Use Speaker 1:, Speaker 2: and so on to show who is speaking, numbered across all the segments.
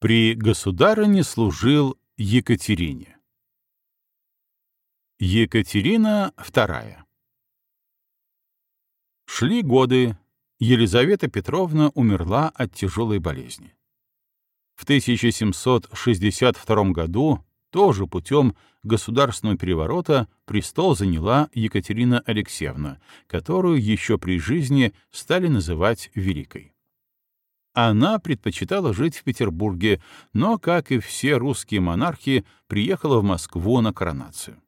Speaker 1: При государыне служил Екатерине. Екатерина II Шли годы. Елизавета Петровна умерла от тяжелой болезни. В 1762 году, тоже путем государственного переворота, престол заняла Екатерина Алексеевна, которую еще при жизни стали называть Великой. Она предпочитала жить в Петербурге, но, как и все русские монархи, приехала в Москву на коронацию.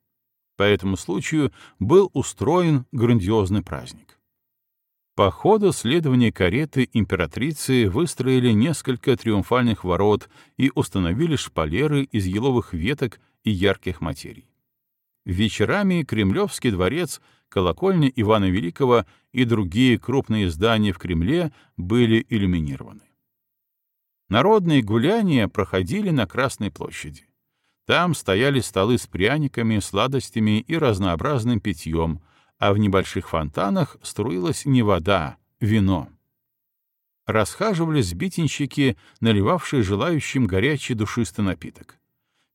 Speaker 1: По этому случаю был устроен грандиозный праздник. По ходу следования кареты императрицы выстроили несколько триумфальных ворот и установили шпалеры из еловых веток и ярких материй. Вечерами Кремлевский дворец колокольня Ивана Великого и другие крупные здания в Кремле были иллюминированы. Народные гуляния проходили на Красной площади. Там стояли столы с пряниками, сладостями и разнообразным питьем, а в небольших фонтанах струилась не вода, вино. Расхаживали сбитенщики, наливавшие желающим горячий душистый напиток.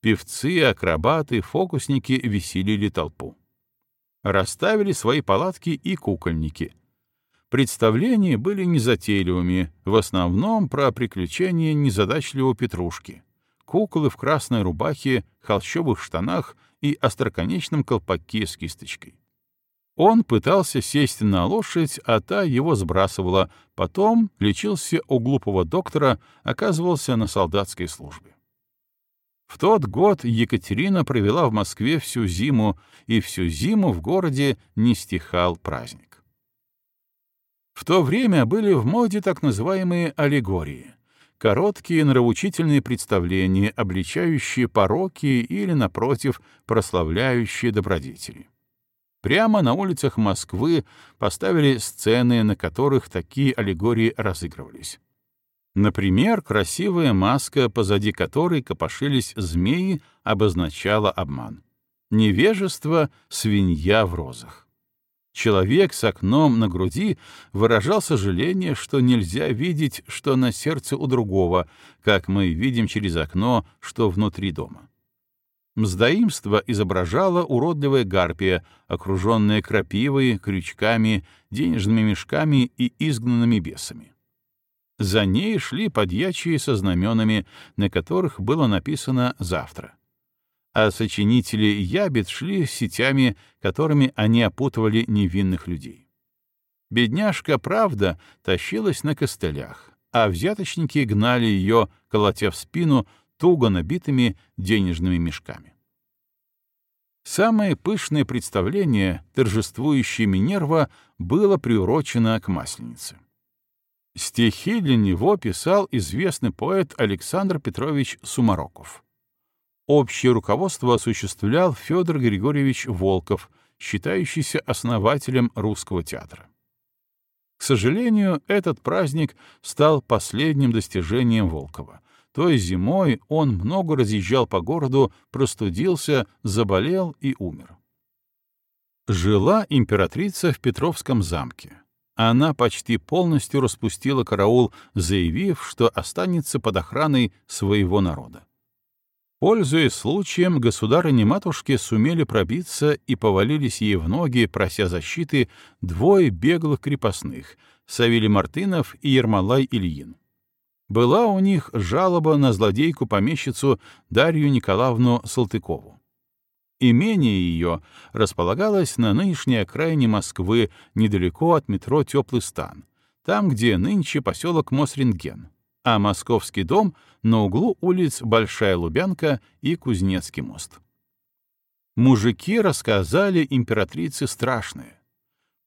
Speaker 1: Певцы, акробаты, фокусники веселили толпу расставили свои палатки и кукольники. Представления были незатейливыми, в основном про приключения незадачливого Петрушки. Куклы в красной рубахе, холщовых штанах и остроконечном колпаке с кисточкой. Он пытался сесть на лошадь, а та его сбрасывала, потом лечился у глупого доктора, оказывался на солдатской службе. В тот год Екатерина провела в Москве всю зиму, и всю зиму в городе не стихал праздник. В то время были в моде так называемые аллегории — короткие нравоучительные представления, обличающие пороки или, напротив, прославляющие добродетели. Прямо на улицах Москвы поставили сцены, на которых такие аллегории разыгрывались. Например, красивая маска, позади которой копошились змеи, обозначала обман. Невежество — свинья в розах. Человек с окном на груди выражал сожаление, что нельзя видеть, что на сердце у другого, как мы видим через окно, что внутри дома. Мздоимство изображала уродливая гарпия, окруженная крапивой, крючками, денежными мешками и изгнанными бесами. За ней шли подьячие со знаменами, на которых было написано «завтра». А сочинители ябед шли сетями, которыми они опутывали невинных людей. Бедняжка, правда, тащилась на костылях, а взяточники гнали ее, колотя в спину, туго набитыми денежными мешками. Самое пышное представление, торжествующее Минерва, было приурочено к Масленице. Стихи для него писал известный поэт Александр Петрович Сумароков. Общее руководство осуществлял Федор Григорьевич Волков, считающийся основателем русского театра. К сожалению, этот праздник стал последним достижением Волкова. Той зимой он много разъезжал по городу, простудился, заболел и умер. Жила императрица в Петровском замке она почти полностью распустила караул, заявив, что останется под охраной своего народа. Пользуясь случаем, государыни-матушки сумели пробиться и повалились ей в ноги, прося защиты, двое беглых крепостных — Савелий Мартынов и Ермолай Ильин. Была у них жалоба на злодейку-помещицу Дарью Николаевну Салтыкову. Имение ее располагалось на нынешней окраине Москвы, недалеко от метро «Теплый стан», там, где нынче поселок Мосрентген, а московский дом на углу улиц Большая Лубянка и Кузнецкий мост. Мужики рассказали императрице страшное.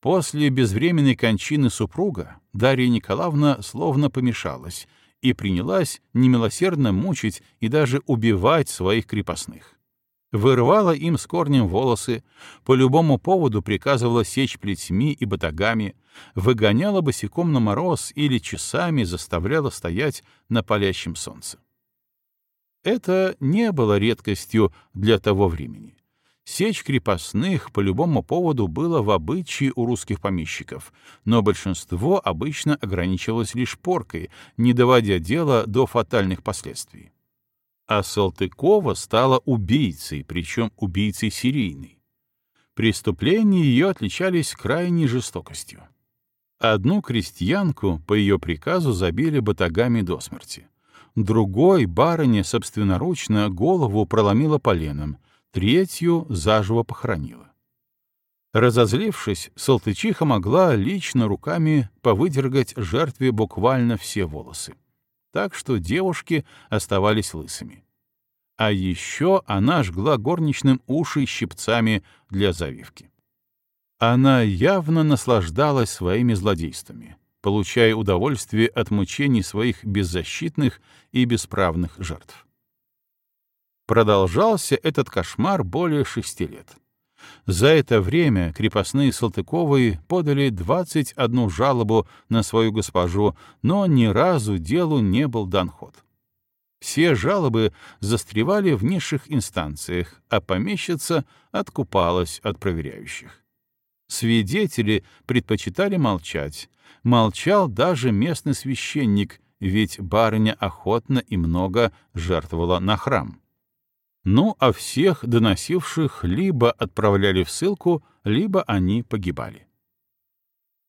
Speaker 1: После безвременной кончины супруга Дарья Николаевна словно помешалась и принялась немилосердно мучить и даже убивать своих крепостных вырывала им с корнем волосы, по любому поводу приказывала сечь плетьми и батагами, выгоняла босиком на мороз или часами заставляла стоять на палящем солнце. Это не было редкостью для того времени. Сечь крепостных по любому поводу было в обычае у русских помещиков, но большинство обычно ограничивалось лишь поркой, не доводя дело до фатальных последствий. А Салтыкова стала убийцей, причем убийцей серийной. Преступления ее отличались крайней жестокостью. Одну крестьянку по ее приказу забили батагами до смерти. Другой барыня собственноручно голову проломила поленом, третью заживо похоронила. Разозлившись, Салтычиха могла лично руками повыдергать жертве буквально все волосы. Так что девушки оставались лысыми. А еще она жгла горничным уши щипцами для завивки. Она явно наслаждалась своими злодействами, получая удовольствие от мучений своих беззащитных и бесправных жертв. Продолжался этот кошмар более шести лет. За это время крепостные Салтыковой подали 21 жалобу на свою госпожу, но ни разу делу не был дан ход. Все жалобы застревали в низших инстанциях, а помещица откупалась от проверяющих. Свидетели предпочитали молчать. Молчал даже местный священник, ведь барыня охотно и много жертвовала на храм. Ну, а всех доносивших либо отправляли в ссылку, либо они погибали.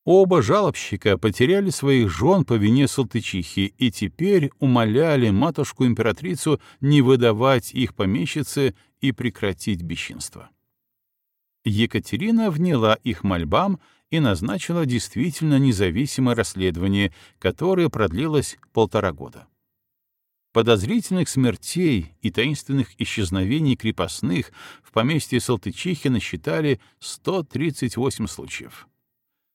Speaker 1: Оба жалобщика потеряли своих жен по вине Салтычихи и теперь умоляли матушку-императрицу не выдавать их помещице и прекратить бесчинство. Екатерина вняла их мольбам и назначила действительно независимое расследование, которое продлилось полтора года. Подозрительных смертей и таинственных исчезновений крепостных в поместье Салтычихи насчитали 138 случаев.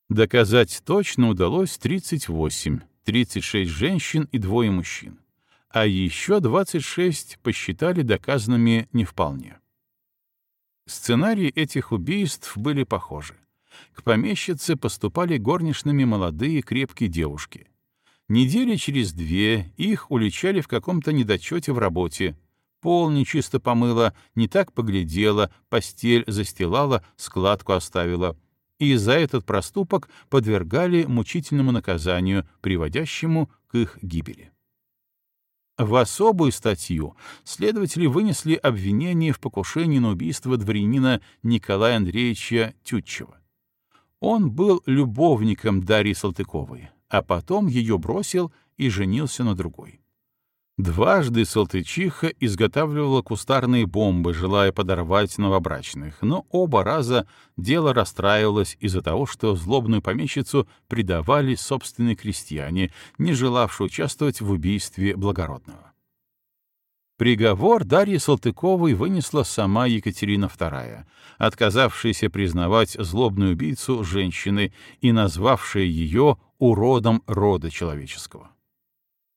Speaker 1: Доказать точно удалось 38, 36 женщин и двое мужчин, а еще 26 посчитали доказанными не вполне. Сценарии этих убийств были похожи. К помещице поступали горничными молодые крепкие девушки. Недели через две их уличали в каком-то недочете в работе. Пол нечисто помыла, не так поглядела, постель застилала, складку оставила. И за этот проступок подвергали мучительному наказанию, приводящему к их гибели. В особую статью следователи вынесли обвинение в покушении на убийство дворянина Николая Андреевича Тютчева. Он был любовником Дарьи Салтыковой, а потом ее бросил и женился на другой. Дважды Салтычиха изготавливала кустарные бомбы, желая подорвать новобрачных, но оба раза дело расстраивалось из-за того, что злобную помещицу предавали собственные крестьяне, не желавшие участвовать в убийстве благородного. Приговор Дарьи Салтыковой вынесла сама Екатерина II, отказавшаяся признавать злобную убийцу женщины и назвавшая ее уродом рода человеческого.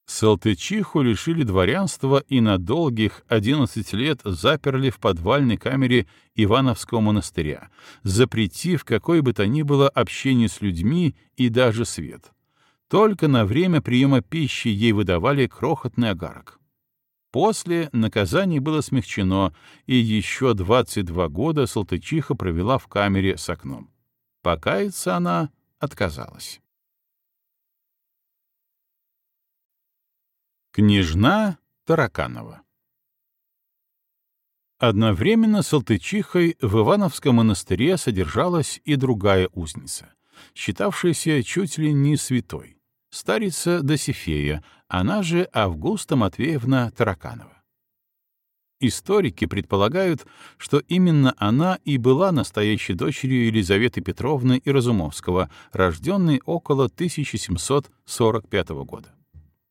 Speaker 1: Салтычиху лишили дворянства и на долгих 11 лет заперли в подвальной камере Ивановского монастыря, запретив какое бы то ни было общение с людьми и даже свет. Только на время приема пищи ей выдавали крохотный агарок. После наказание было смягчено, и еще 22 года Салтычиха провела в камере с окном. Покаяться она отказалась. Княжна Тараканова Одновременно с Алтычихой в Ивановском монастыре содержалась и другая узница, считавшаяся чуть ли не святой, старица Досифея, она же Августа Матвеевна Тараканова. Историки предполагают, что именно она и была настоящей дочерью Елизаветы Петровны и Разумовского, рожденной около 1745 года.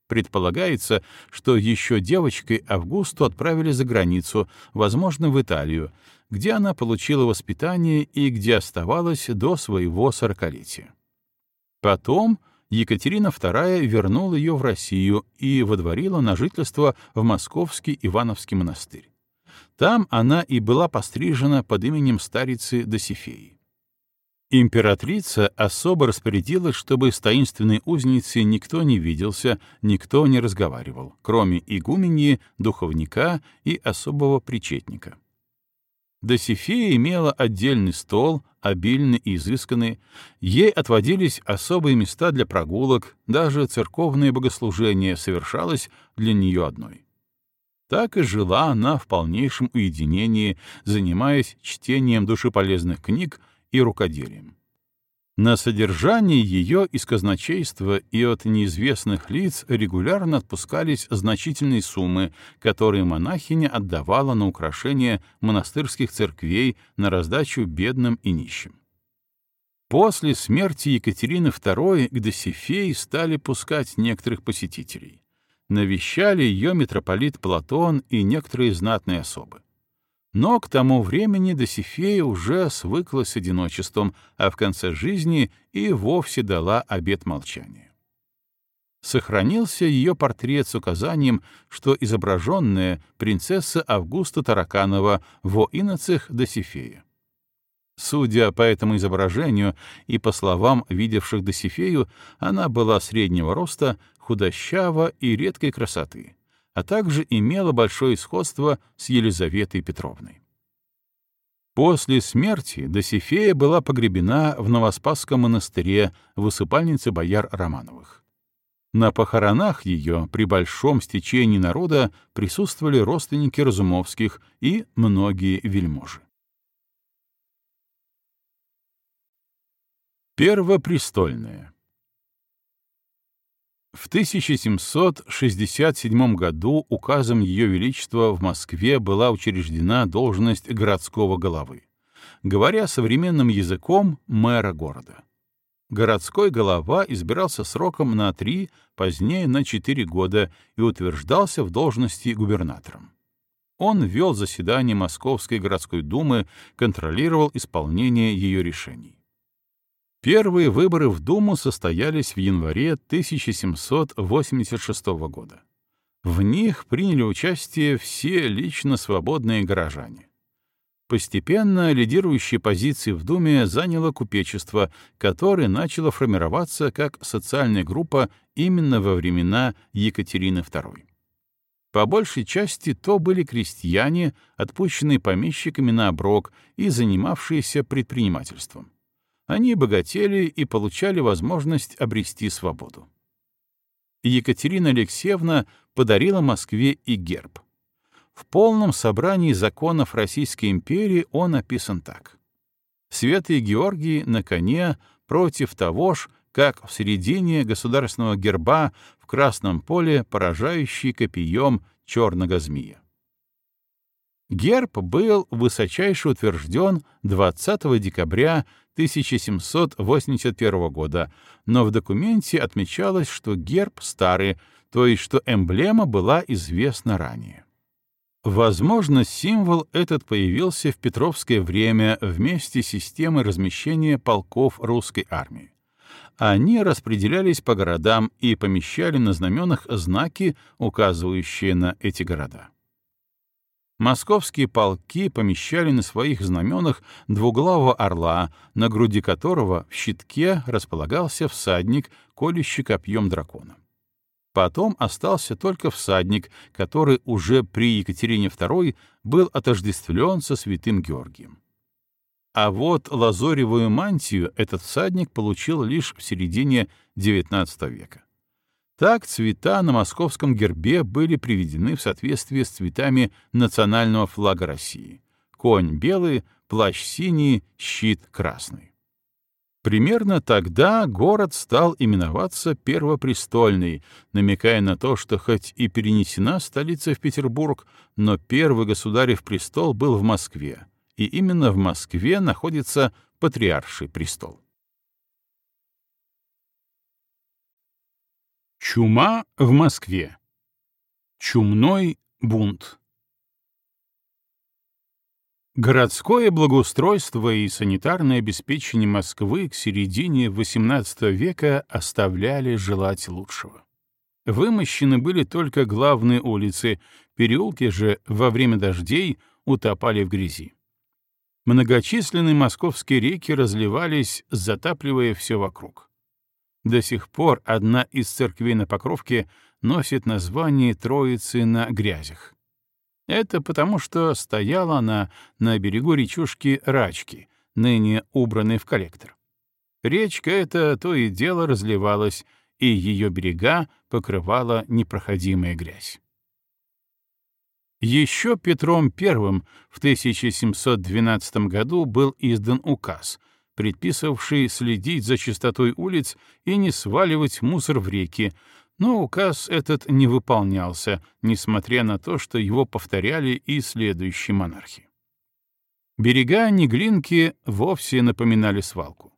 Speaker 1: Предполагается, что еще девочкой Августу отправили за границу, возможно, в Италию, где она получила воспитание и где оставалась до своего сорокалетия. Потом Екатерина II вернула ее в Россию и водворила на жительство в Московский Ивановский монастырь. Там она и была пострижена под именем старицы Досифеи. Императрица особо распорядилась, чтобы с таинственной узницей никто не виделся, никто не разговаривал, кроме игуменьи, духовника и особого причетника. Досифея имела отдельный стол, обильный и изысканный, ей отводились особые места для прогулок, даже церковное богослужение совершалось для нее одной. Так и жила она в полнейшем уединении, занимаясь чтением душеполезных книг и рукоделием. На содержание ее из казначейства и от неизвестных лиц регулярно отпускались значительные суммы, которые монахиня отдавала на украшение монастырских церквей на раздачу бедным и нищим. После смерти Екатерины II к Досифеи стали пускать некоторых посетителей. Навещали ее митрополит Платон и некоторые знатные особы. Но к тому времени Досифея уже свыклась с одиночеством, а в конце жизни и вовсе дала обет молчания. Сохранился ее портрет с указанием, что изображенная принцесса Августа Тараканова во инocех Досифея. Судя по этому изображению и по словам видевших Досифею, она была среднего роста, худощава и редкой красоты а также имела большое сходство с Елизаветой Петровной. После смерти Досифея была погребена в Новоспасском монастыре в усыпальнице бояр Романовых. На похоронах ее при большом стечении народа присутствовали родственники Разумовских и многие вельможи. Первопрестольная в 1767 году указом Ее Величества в Москве была учреждена должность городского головы, говоря современным языком мэра города. Городской голова избирался сроком на три, позднее на четыре года и утверждался в должности губернатором. Он вел заседания Московской городской думы, контролировал исполнение ее решений. Первые выборы в Думу состоялись в январе 1786 года. В них приняли участие все лично свободные горожане. Постепенно лидирующие позиции в Думе заняло купечество, которое начало формироваться как социальная группа именно во времена Екатерины II. По большей части то были крестьяне, отпущенные помещиками на оброк и занимавшиеся предпринимательством они богатели и получали возможность обрести свободу. Екатерина Алексеевна подарила Москве и герб. В полном собрании законов Российской империи он описан так. Святый Георгий на коне против того ж, как в середине государственного герба в красном поле поражающий копьем черного змея. Герб был высочайше утвержден 20 декабря 1781 года, но в документе отмечалось, что герб старый, то есть что эмблема была известна ранее. Возможно, символ этот появился в Петровское время вместе с системой размещения полков русской армии. Они распределялись по городам и помещали на знаменах знаки, указывающие на эти города. Московские полки помещали на своих знаменах двуглавого орла, на груди которого в щитке располагался всадник, колющий копьем дракона. Потом остался только всадник, который уже при Екатерине II был отождествлен со святым Георгием. А вот лазоревую мантию этот всадник получил лишь в середине XIX века. Так цвета на московском гербе были приведены в соответствии с цветами национального флага России. Конь белый, плащ синий, щит красный. Примерно тогда город стал именоваться Первопрестольный, намекая на то, что хоть и перенесена столица в Петербург, но первый государев престол был в Москве, и именно в Москве находится Патриарший престол. Чума в Москве. Чумной бунт. Городское благоустройство и санитарное обеспечение Москвы к середине XVIII века оставляли желать лучшего. Вымощены были только главные улицы, переулки же во время дождей утопали в грязи. Многочисленные московские реки разливались, затапливая все вокруг. До сих пор одна из церквей на Покровке носит название Троицы на грязях. Это потому, что стояла она на берегу речушки Рачки, ныне убранной в коллектор. Речка эта то и дело разливалась, и ее берега покрывала непроходимая грязь. Еще Петром I в 1712 году был издан указ, предписывавший следить за чистотой улиц и не сваливать мусор в реки, но указ этот не выполнялся, несмотря на то, что его повторяли и следующие монархи. Берега Неглинки вовсе напоминали свалку.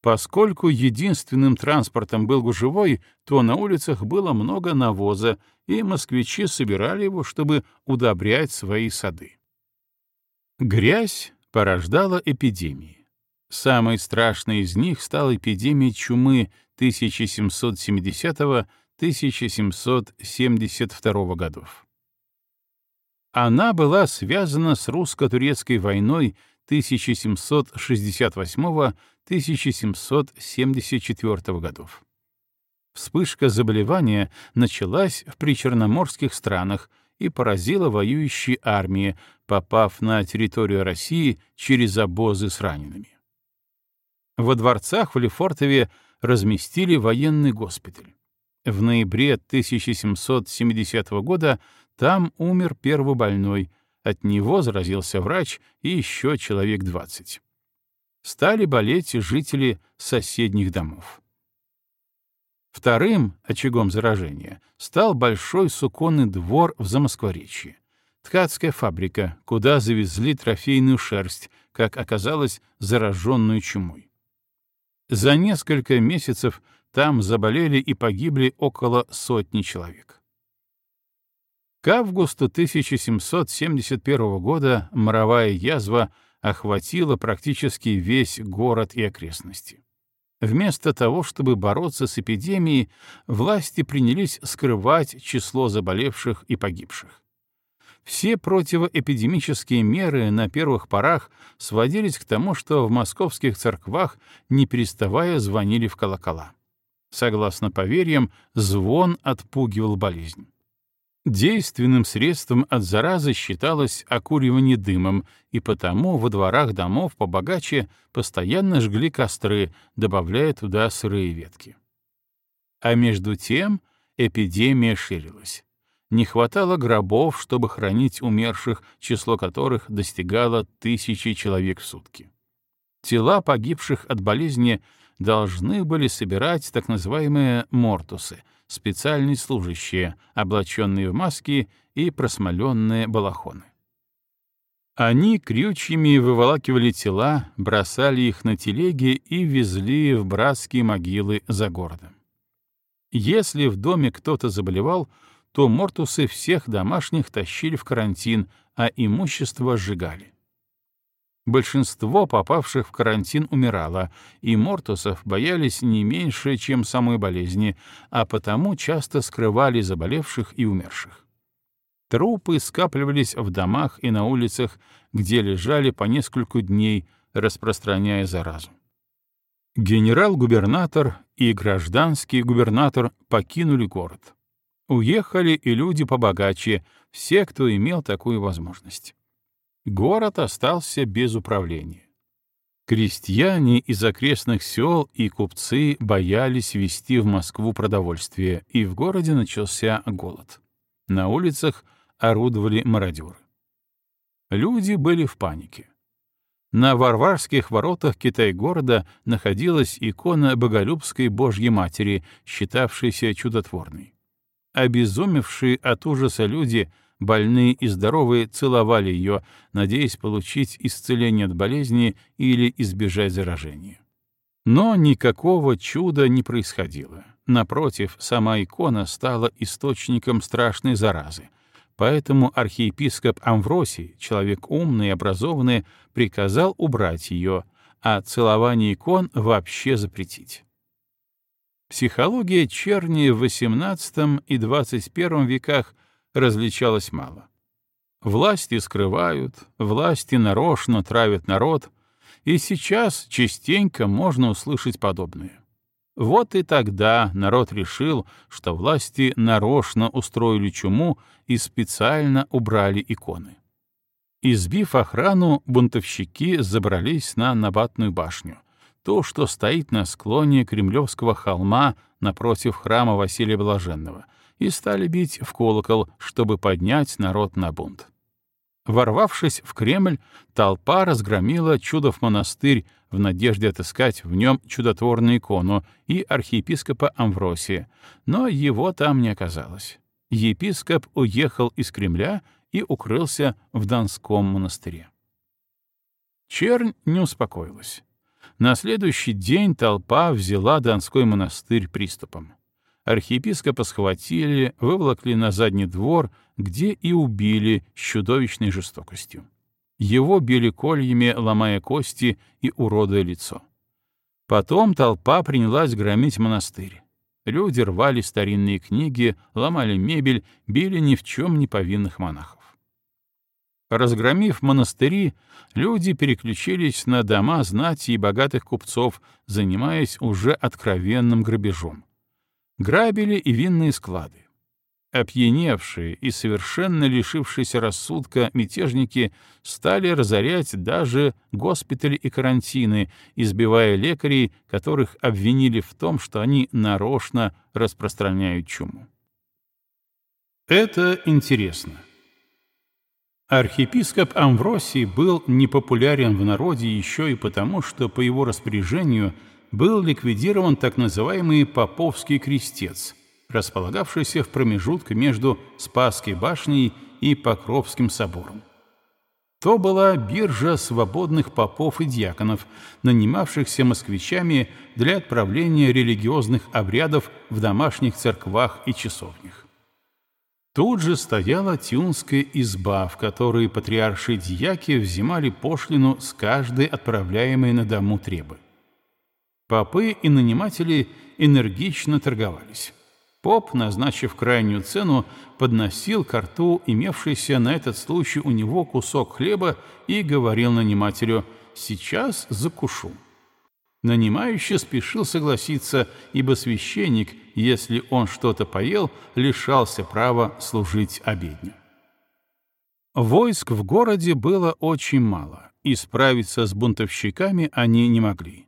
Speaker 1: Поскольку единственным транспортом был гужевой, то на улицах было много навоза, и москвичи собирали его, чтобы удобрять свои сады. Грязь порождала эпидемии. Самой страшной из них стала эпидемия чумы 1770-1772 годов. Она была связана с русско-турецкой войной 1768-1774 годов. Вспышка заболевания началась в причерноморских странах и поразила воюющие армии, попав на территорию России через обозы с ранеными. Во дворцах в Лефортове разместили военный госпиталь. В ноябре 1770 года там умер первый больной, от него заразился врач и еще человек 20. Стали болеть жители соседних домов. Вторым очагом заражения стал большой суконный двор в Замоскворечье, ткацкая фабрика, куда завезли трофейную шерсть, как оказалось, зараженную чумой. За несколько месяцев там заболели и погибли около сотни человек. К августу 1771 года моровая язва охватила практически весь город и окрестности. Вместо того, чтобы бороться с эпидемией, власти принялись скрывать число заболевших и погибших. Все противоэпидемические меры на первых порах сводились к тому, что в московских церквах не переставая звонили в колокола. Согласно поверьям, звон отпугивал болезнь. Действенным средством от заразы считалось окуривание дымом, и потому во дворах домов побогаче постоянно жгли костры, добавляя туда сырые ветки. А между тем эпидемия ширилась. Не хватало гробов, чтобы хранить умерших, число которых достигало тысячи человек в сутки. Тела погибших от болезни должны были собирать так называемые мортусы — специальные служащие, облаченные в маски и просмоленные балахоны. Они крючьями выволакивали тела, бросали их на телеги и везли в братские могилы за городом. Если в доме кто-то заболевал, то мортусы всех домашних тащили в карантин, а имущество сжигали. Большинство попавших в карантин умирало, и мортусов боялись не меньше, чем самой болезни, а потому часто скрывали заболевших и умерших. Трупы скапливались в домах и на улицах, где лежали по несколько дней, распространяя заразу. Генерал-губернатор и гражданский губернатор покинули город. Уехали и люди побогаче, все, кто имел такую возможность город остался без управления. Крестьяне из окрестных сел и купцы боялись везти в Москву продовольствие, и в городе начался голод. На улицах орудовали мародеры. Люди были в панике. На Варварских воротах Китай-города находилась икона Боголюбской Божьей Матери, считавшейся чудотворной. Обезумевшие от ужаса люди — больные и здоровые целовали ее, надеясь получить исцеление от болезни или избежать заражения. Но никакого чуда не происходило. Напротив, сама икона стала источником страшной заразы. Поэтому архиепископ Амвросий, человек умный и образованный, приказал убрать ее, а целование икон вообще запретить. Психология черни в XVIII и XXI веках различалось мало. Власти скрывают, власти нарочно травят народ, и сейчас частенько можно услышать подобное. Вот и тогда народ решил, что власти нарочно устроили чуму и специально убрали иконы. Избив охрану, бунтовщики забрались на Набатную башню, то, что стоит на склоне Кремлевского холма напротив храма Василия Блаженного, и стали бить в колокол, чтобы поднять народ на бунт. Ворвавшись в Кремль, толпа разгромила чудов монастырь в надежде отыскать в нем чудотворную икону и архиепископа Амвросия, но его там не оказалось. Епископ уехал из Кремля и укрылся в Донском монастыре. Чернь не успокоилась. На следующий день толпа взяла Донской монастырь приступом. Архиепископа схватили, выволокли на задний двор, где и убили с чудовищной жестокостью. Его били кольями, ломая кости и уродуя лицо. Потом толпа принялась громить монастырь. Люди рвали старинные книги, ломали мебель, били ни в чем не повинных монахов. Разгромив монастыри, люди переключились на дома знати и богатых купцов, занимаясь уже откровенным грабежом. Грабили и винные склады. Опьяневшие и совершенно лишившиеся рассудка мятежники стали разорять даже госпитали и карантины, избивая лекарей, которых обвинили в том, что они нарочно распространяют чуму. Это интересно. Архиепископ Амвросий был непопулярен в народе еще и потому, что по его распоряжению был ликвидирован так называемый Поповский крестец — располагавшийся в промежутке между Спасской башней и Покровским собором. То была биржа свободных попов и дьяконов, нанимавшихся москвичами для отправления религиозных обрядов в домашних церквах и часовнях. Тут же стояла тюнская изба, в которой патриарши дьяки взимали пошлину с каждой отправляемой на дому требы. Попы и наниматели энергично торговались. Поп, назначив крайнюю цену, подносил к рту имевшийся на этот случай у него кусок хлеба и говорил нанимателю «сейчас закушу». Нанимающий спешил согласиться, ибо священник, если он что-то поел, лишался права служить обедню. Войск в городе было очень мало, и справиться с бунтовщиками они не могли.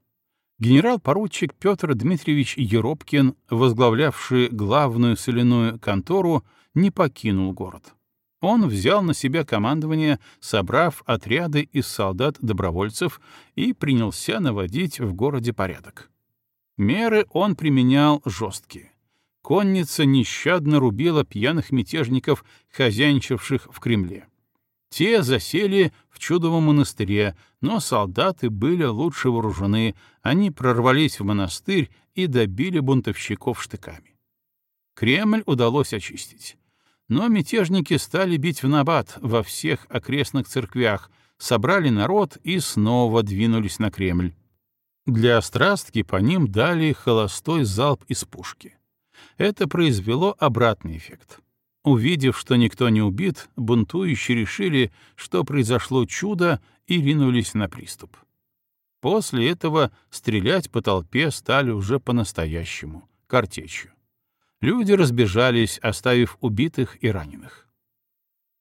Speaker 1: Генерал-поручик Петр Дмитриевич Еропкин, возглавлявший главную соляную контору, не покинул город. Он взял на себя командование, собрав отряды из солдат-добровольцев и принялся наводить в городе порядок. Меры он применял жесткие. Конница нещадно рубила пьяных мятежников, хозяйничавших в Кремле. Те засели в чудовом монастыре, но солдаты были лучше вооружены, они прорвались в монастырь и добили бунтовщиков штыками. Кремль удалось очистить. Но мятежники стали бить в набат во всех окрестных церквях, собрали народ и снова двинулись на Кремль. Для острастки по ним дали холостой залп из пушки. Это произвело обратный эффект. Увидев, что никто не убит, бунтующие решили, что произошло чудо, и ринулись на приступ. После этого стрелять по толпе стали уже по-настоящему, картечью. Люди разбежались, оставив убитых и раненых.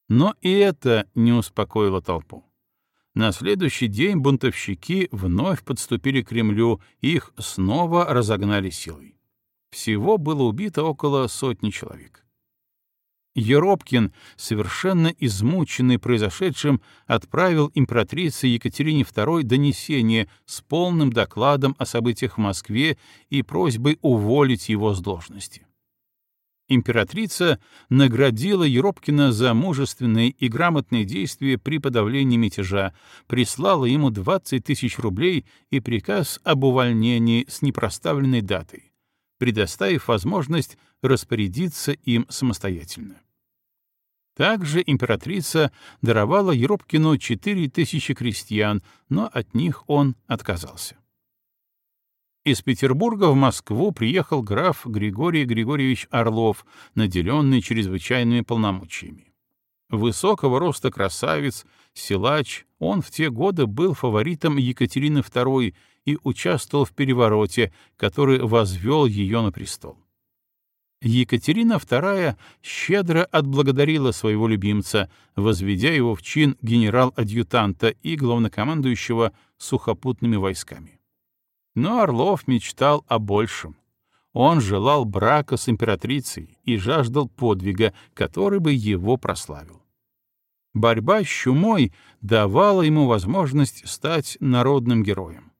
Speaker 1: Но и это не успокоило толпу. На следующий день бунтовщики вновь подступили к Кремлю, их снова разогнали силой. Всего было убито около сотни человек. Еропкин, совершенно измученный произошедшим, отправил императрице Екатерине II донесение с полным докладом о событиях в Москве и просьбой уволить его с должности. Императрица наградила Еропкина за мужественные и грамотные действия при подавлении мятежа, прислала ему 20 тысяч рублей и приказ об увольнении с непроставленной датой, предоставив возможность распорядиться им самостоятельно. Также императрица даровала Еропкину четыре тысячи крестьян, но от них он отказался. Из Петербурга в Москву приехал граф Григорий Григорьевич Орлов, наделенный чрезвычайными полномочиями. Высокого роста красавец, силач, он в те годы был фаворитом Екатерины II и участвовал в перевороте, который возвел ее на престол. Екатерина II щедро отблагодарила своего любимца, возведя его в чин генерал-адъютанта и главнокомандующего сухопутными войсками. Но Орлов мечтал о большем. Он желал брака с императрицей и жаждал подвига, который бы его прославил. Борьба с чумой давала ему возможность стать народным героем.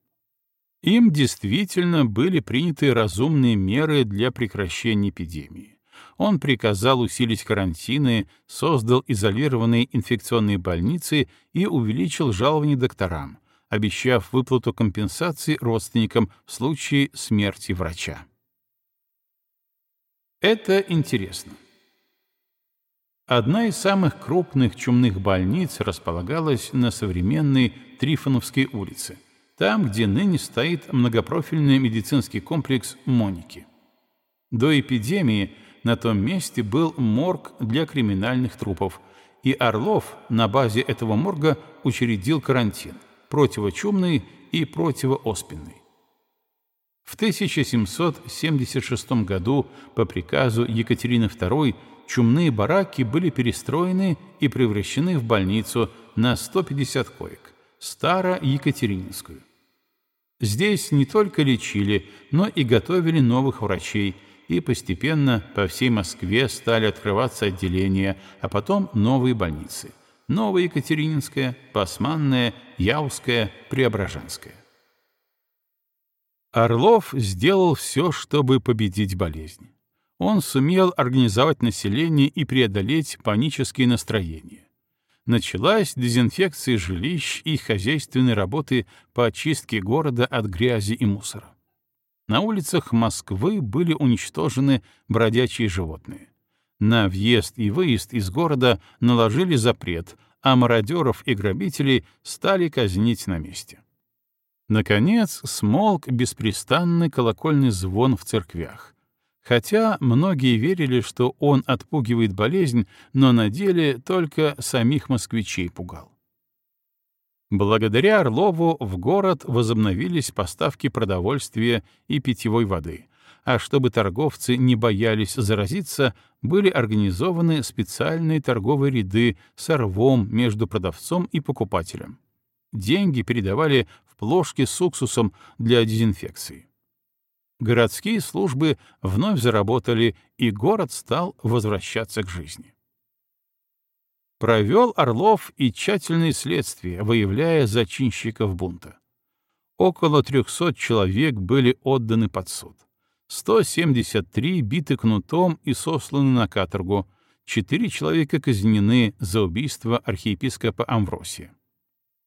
Speaker 1: Им действительно были приняты разумные меры для прекращения эпидемии. Он приказал усилить карантины, создал изолированные инфекционные больницы и увеличил жалования докторам, обещав выплату компенсации родственникам в случае смерти врача. Это интересно. Одна из самых крупных чумных больниц располагалась на современной Трифоновской улице, там, где ныне стоит многопрофильный медицинский комплекс «Моники». До эпидемии на том месте был морг для криминальных трупов, и Орлов на базе этого морга учредил карантин — противочумный и противооспенный. В 1776 году по приказу Екатерины II чумные бараки были перестроены и превращены в больницу на 150 коек, Старо-Екатерининскую. Здесь не только лечили, но и готовили новых врачей, и постепенно по всей Москве стали открываться отделения, а потом новые больницы. Новая Екатерининская, Пасманная, Яузская, Преображенская. Орлов сделал все, чтобы победить болезнь. Он сумел организовать население и преодолеть панические настроения началась дезинфекция жилищ и хозяйственные работы по очистке города от грязи и мусора. На улицах Москвы были уничтожены бродячие животные. На въезд и выезд из города наложили запрет, а мародеров и грабителей стали казнить на месте. Наконец, смолк беспрестанный колокольный звон в церквях. Хотя многие верили, что он отпугивает болезнь, но на деле только самих москвичей пугал. Благодаря Орлову в город возобновились поставки продовольствия и питьевой воды, а чтобы торговцы не боялись заразиться, были организованы специальные торговые ряды с рвом между продавцом и покупателем. Деньги передавали в плошки с уксусом для дезинфекции городские службы вновь заработали, и город стал возвращаться к жизни. Провел Орлов и тщательные следствия, выявляя зачинщиков бунта. Около 300 человек были отданы под суд. 173 биты кнутом и сосланы на каторгу, четыре человека казнены за убийство архиепископа Амвросия.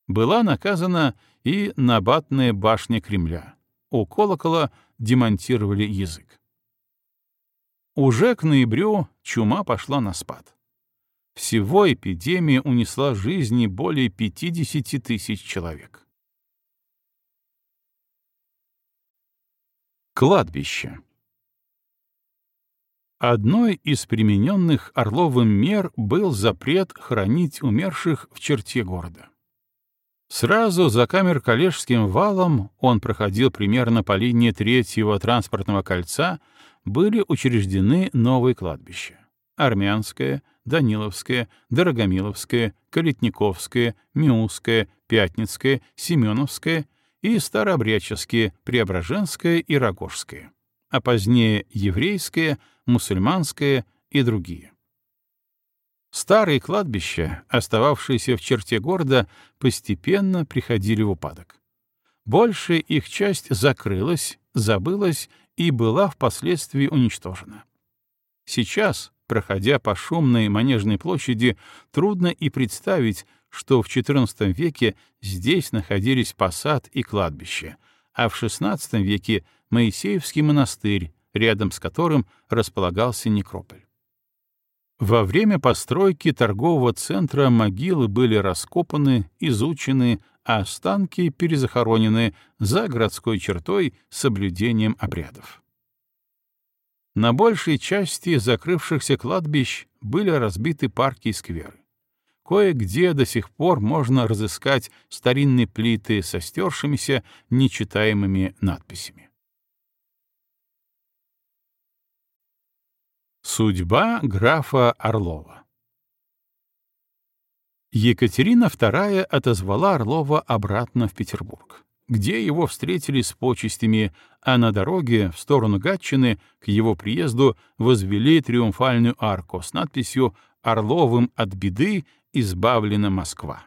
Speaker 1: Была наказана и набатная башня Кремля. У колокола демонтировали язык. Уже к ноябрю чума пошла на спад. Всего эпидемия унесла жизни более 50 тысяч человек. Кладбище. Одной из примененных Орловым мер был запрет хранить умерших в черте города. Сразу за камер-коллежским валом он проходил примерно по линии третьего транспортного кольца, были учреждены новые кладбища. Армянское, Даниловское, Дорогомиловское, Калитниковское, Миусское, Пятницкое, Семеновское и Старообрядческие, Преображенское и Рогожское, а позднее еврейское, мусульманское и другие. Старые кладбища, остававшиеся в черте города, постепенно приходили в упадок. Большая их часть закрылась, забылась и была впоследствии уничтожена. Сейчас, проходя по шумной Манежной площади, трудно и представить, что в XIV веке здесь находились посад и кладбище, а в XVI веке — Моисеевский монастырь, рядом с которым располагался некрополь. Во время постройки торгового центра могилы были раскопаны, изучены, а останки перезахоронены за городской чертой с соблюдением обрядов. На большей части закрывшихся кладбищ были разбиты парки и скверы. Кое-где до сих пор можно разыскать старинные плиты со стершимися, нечитаемыми надписями. Судьба графа Орлова Екатерина II отозвала Орлова обратно в Петербург, где его встретили с почестями, а на дороге в сторону Гатчины к его приезду возвели триумфальную арку с надписью «Орловым от беды избавлена Москва».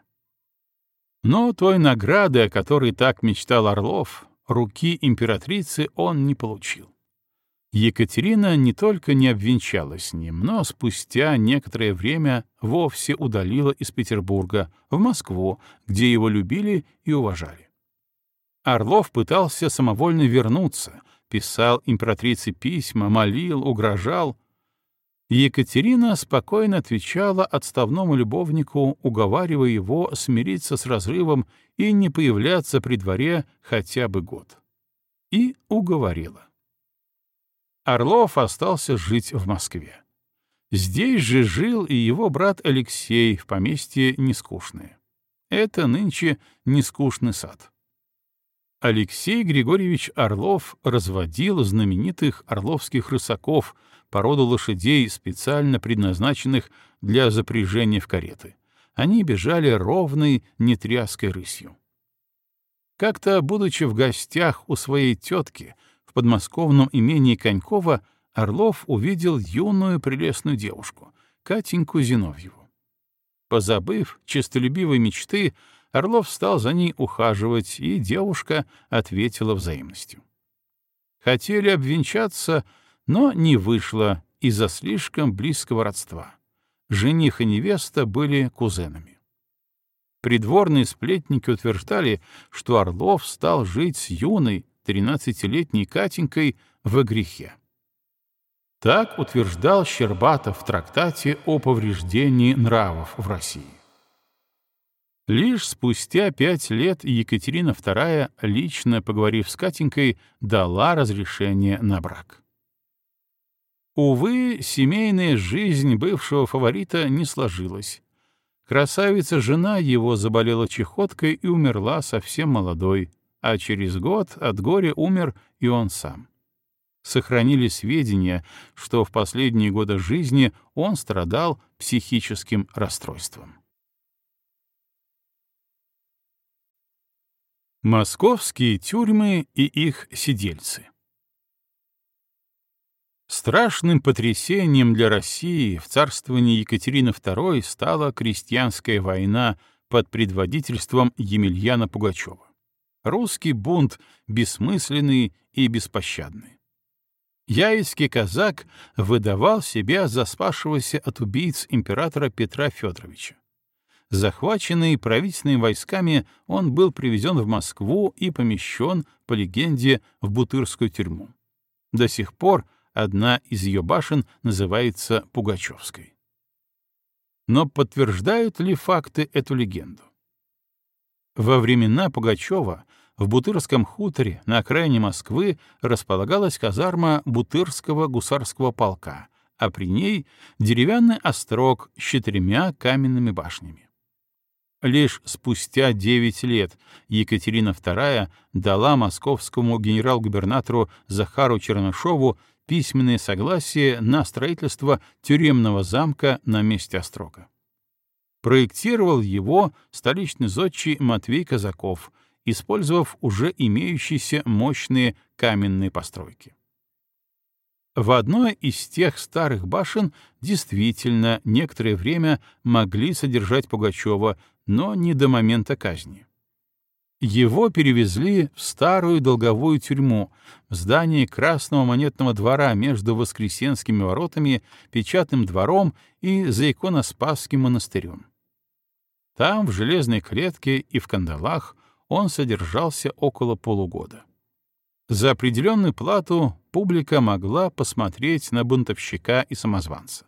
Speaker 1: Но той награды, о которой так мечтал Орлов, руки императрицы он не получил. Екатерина не только не обвенчалась с ним, но спустя некоторое время вовсе удалила из Петербурга в Москву, где его любили и уважали. Орлов пытался самовольно вернуться, писал императрице письма, молил, угрожал. Екатерина спокойно отвечала отставному любовнику, уговаривая его смириться с разрывом и не появляться при дворе хотя бы год. И уговорила. Орлов остался жить в Москве. Здесь же жил и его брат Алексей в поместье Нескучное. Это нынче Нескучный сад. Алексей Григорьевич Орлов разводил знаменитых орловских рысаков, породу лошадей, специально предназначенных для запряжения в кареты. Они бежали ровной, нетряской рысью. Как-то, будучи в гостях у своей тетки, в подмосковном имении Конькова Орлов увидел юную прелестную девушку, Катеньку Зиновьеву. Позабыв честолюбивой мечты, Орлов стал за ней ухаживать, и девушка ответила взаимностью. Хотели обвенчаться, но не вышло из-за слишком близкого родства. Жених и невеста были кузенами. Придворные сплетники утверждали, что Орлов стал жить с юной, тринадцатилетней Катенькой во грехе. Так утверждал Щербатов в трактате о повреждении нравов в России. Лишь спустя пять лет Екатерина II, лично поговорив с Катенькой, дала разрешение на брак. Увы, семейная жизнь бывшего фаворита не сложилась. Красавица-жена его заболела чехоткой и умерла совсем молодой, а через год от горя умер и он сам. Сохранили сведения, что в последние годы жизни он страдал психическим расстройством. Московские тюрьмы и их сидельцы Страшным потрясением для России в царствовании Екатерины II стала крестьянская война под предводительством Емельяна Пугачева. Русский бунт бессмысленный и беспощадный. Яицкий казак выдавал себя за спасшегося от убийц императора Петра Федоровича. Захваченный правительственными войсками, он был привезен в Москву и помещен, по легенде, в Бутырскую тюрьму. До сих пор одна из ее башен называется Пугачевской. Но подтверждают ли факты эту легенду? Во времена Пугачева в Бутырском хуторе на окраине Москвы располагалась казарма Бутырского гусарского полка, а при ней деревянный острог с четырьмя каменными башнями. Лишь спустя девять лет Екатерина II дала московскому генерал-губернатору Захару Чернышову письменное согласие на строительство тюремного замка на месте острога. Проектировал его столичный зодчий Матвей Казаков, использовав уже имеющиеся мощные каменные постройки. В одной из тех старых башен действительно некоторое время могли содержать Пугачева, но не до момента казни. Его перевезли в старую долговую тюрьму, в здание Красного монетного двора между Воскресенскими воротами, Печатным двором и Заиконоспасским монастырем. Там, в железной клетке и в кандалах, он содержался около полугода. За определенную плату публика могла посмотреть на бунтовщика и самозванца.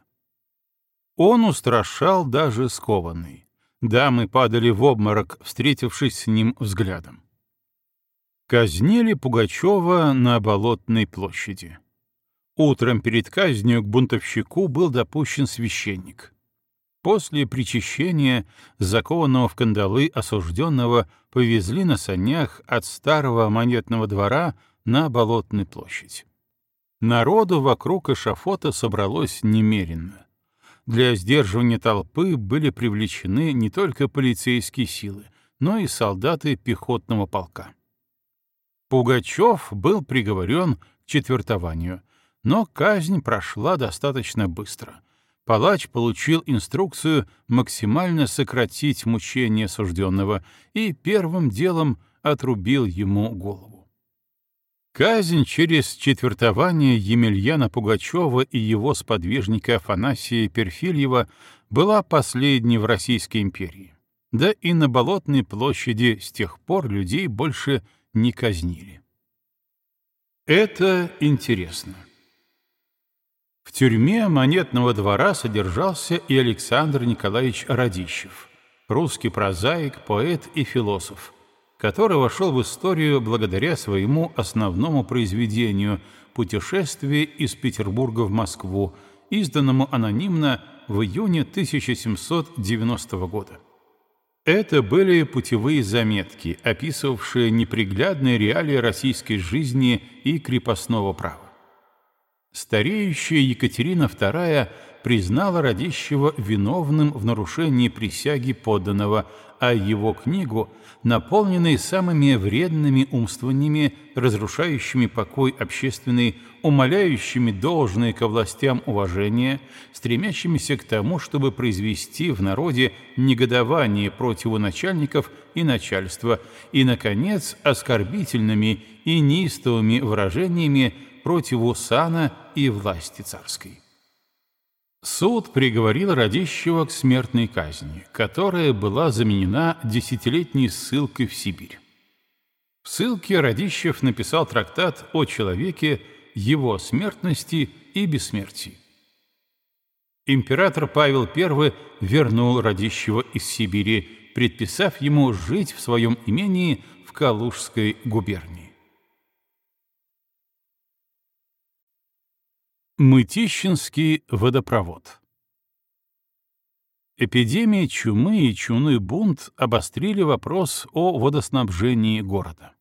Speaker 1: Он устрашал даже скованный. Дамы падали в обморок, встретившись с ним взглядом. Казнили Пугачева на Болотной площади. Утром перед казнью к бунтовщику был допущен священник. После причащения закованного в кандалы осужденного повезли на санях от старого монетного двора на Болотную площадь. Народу вокруг эшафота собралось немерено. Для сдерживания толпы были привлечены не только полицейские силы, но и солдаты пехотного полка. Пугачев был приговорен к четвертованию, но казнь прошла достаточно быстро — палач получил инструкцию максимально сократить мучение осужденного и первым делом отрубил ему голову. Казнь через четвертование Емельяна Пугачева и его сподвижника Афанасия Перфильева была последней в Российской империи. Да и на Болотной площади с тех пор людей больше не казнили. Это интересно. В тюрьме монетного двора содержался и Александр Николаевич Радищев, русский прозаик, поэт и философ, который вошел в историю благодаря своему основному произведению «Путешествие из Петербурга в Москву», изданному анонимно в июне 1790 года. Это были путевые заметки, описывавшие неприглядные реалии российской жизни и крепостного права. Стареющая Екатерина II признала Радищева виновным в нарушении присяги подданного, а его книгу, наполненной самыми вредными умствованиями, разрушающими покой общественный, умоляющими должное ко властям уважение, стремящимися к тому, чтобы произвести в народе негодование против начальников и начальства, и, наконец, оскорбительными и неистовыми выражениями против сана и власти царской. Суд приговорил Радищева к смертной казни, которая была заменена десятилетней ссылкой в Сибирь. В ссылке Радищев написал трактат о человеке, его смертности и бессмертии. Император Павел I вернул Радищева из Сибири, предписав ему жить в своем имении в Калужской губернии. Мытищинский водопровод Эпидемия чумы и чумный бунт обострили вопрос о водоснабжении города.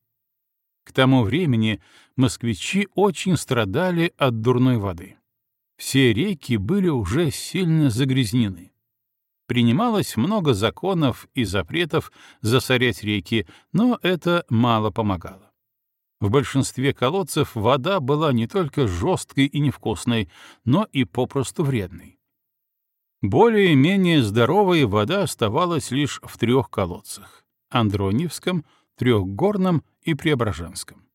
Speaker 1: К тому времени москвичи очень страдали от дурной воды. Все реки были уже сильно загрязнены. Принималось много законов и запретов засорять реки, но это мало помогало. В большинстве колодцев вода была не только жесткой и невкусной, но и попросту вредной. Более-менее здоровая вода оставалась лишь в трех колодцах — Андроневском, Трехгорном и Преображенском.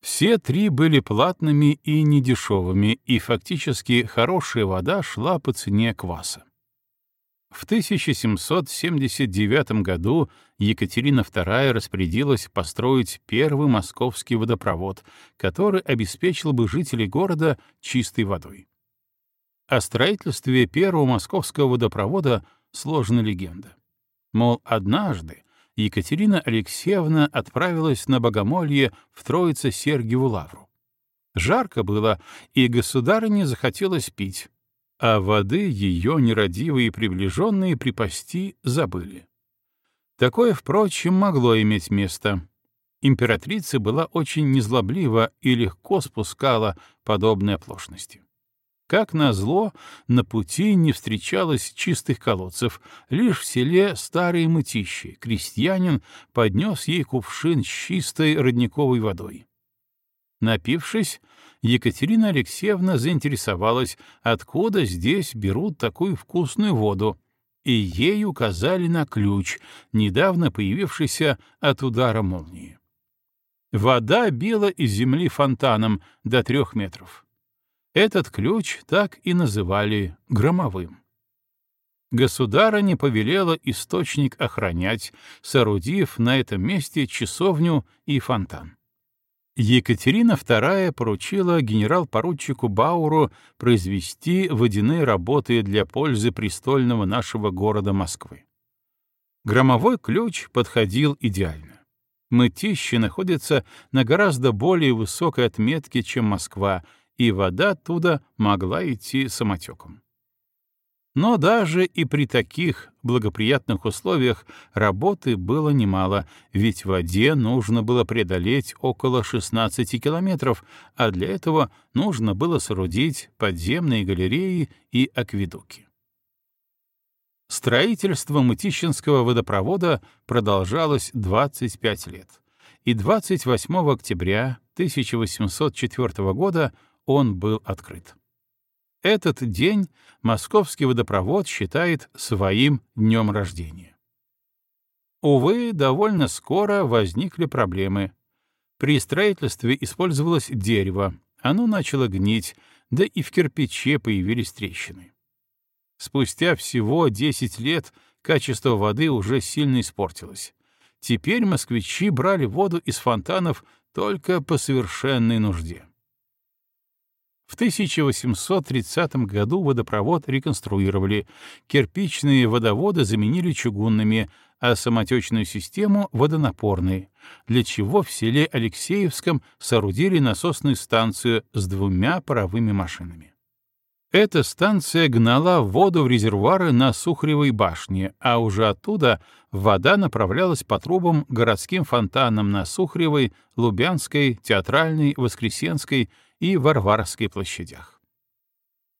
Speaker 1: Все три были платными и недешевыми, и фактически хорошая вода шла по цене кваса. В 1779 году Екатерина II распорядилась построить первый московский водопровод, который обеспечил бы жителей города чистой водой. О строительстве первого московского водопровода сложена легенда. Мол, однажды Екатерина Алексеевна отправилась на богомолье в Троице-Сергиеву лавру. Жарко было, и государыне захотелось пить а воды ее нерадивые приближенные припасти забыли. Такое, впрочем, могло иметь место. Императрица была очень незлоблива и легко спускала подобные оплошности. Как назло, на пути не встречалось чистых колодцев, лишь в селе Старые Мытищи крестьянин поднес ей кувшин с чистой родниковой водой. Напившись, Екатерина Алексеевна заинтересовалась, откуда здесь берут такую вкусную воду, и ей указали на ключ, недавно появившийся от удара молнии. Вода била из земли фонтаном до трех метров. Этот ключ так и называли громовым. Государыня повелела источник охранять, соорудив на этом месте часовню и фонтан. Екатерина II поручила генерал-поручику Бауру произвести водяные работы для пользы престольного нашего города Москвы. Громовой ключ подходил идеально. Мытищи находится на гораздо более высокой отметке, чем Москва, и вода оттуда могла идти самотеком. Но даже и при таких благоприятных условиях работы было немало, ведь в воде нужно было преодолеть около 16 километров, а для этого нужно было соорудить подземные галереи и акведуки. Строительство Мытищинского водопровода продолжалось 25 лет, и 28 октября 1804 года он был открыт. Этот день московский водопровод считает своим днем рождения. Увы, довольно скоро возникли проблемы. При строительстве использовалось дерево, оно начало гнить, да и в кирпиче появились трещины. Спустя всего 10 лет качество воды уже сильно испортилось. Теперь москвичи брали воду из фонтанов только по совершенной нужде. В 1830 году водопровод реконструировали, кирпичные водоводы заменили чугунными, а самотечную систему — водонапорной, для чего в селе Алексеевском соорудили насосную станцию с двумя паровыми машинами. Эта станция гнала воду в резервуары на Сухаревой башне, а уже оттуда вода направлялась по трубам городским фонтанам на Сухаревой, Лубянской, Театральной, Воскресенской и Варварской площадях.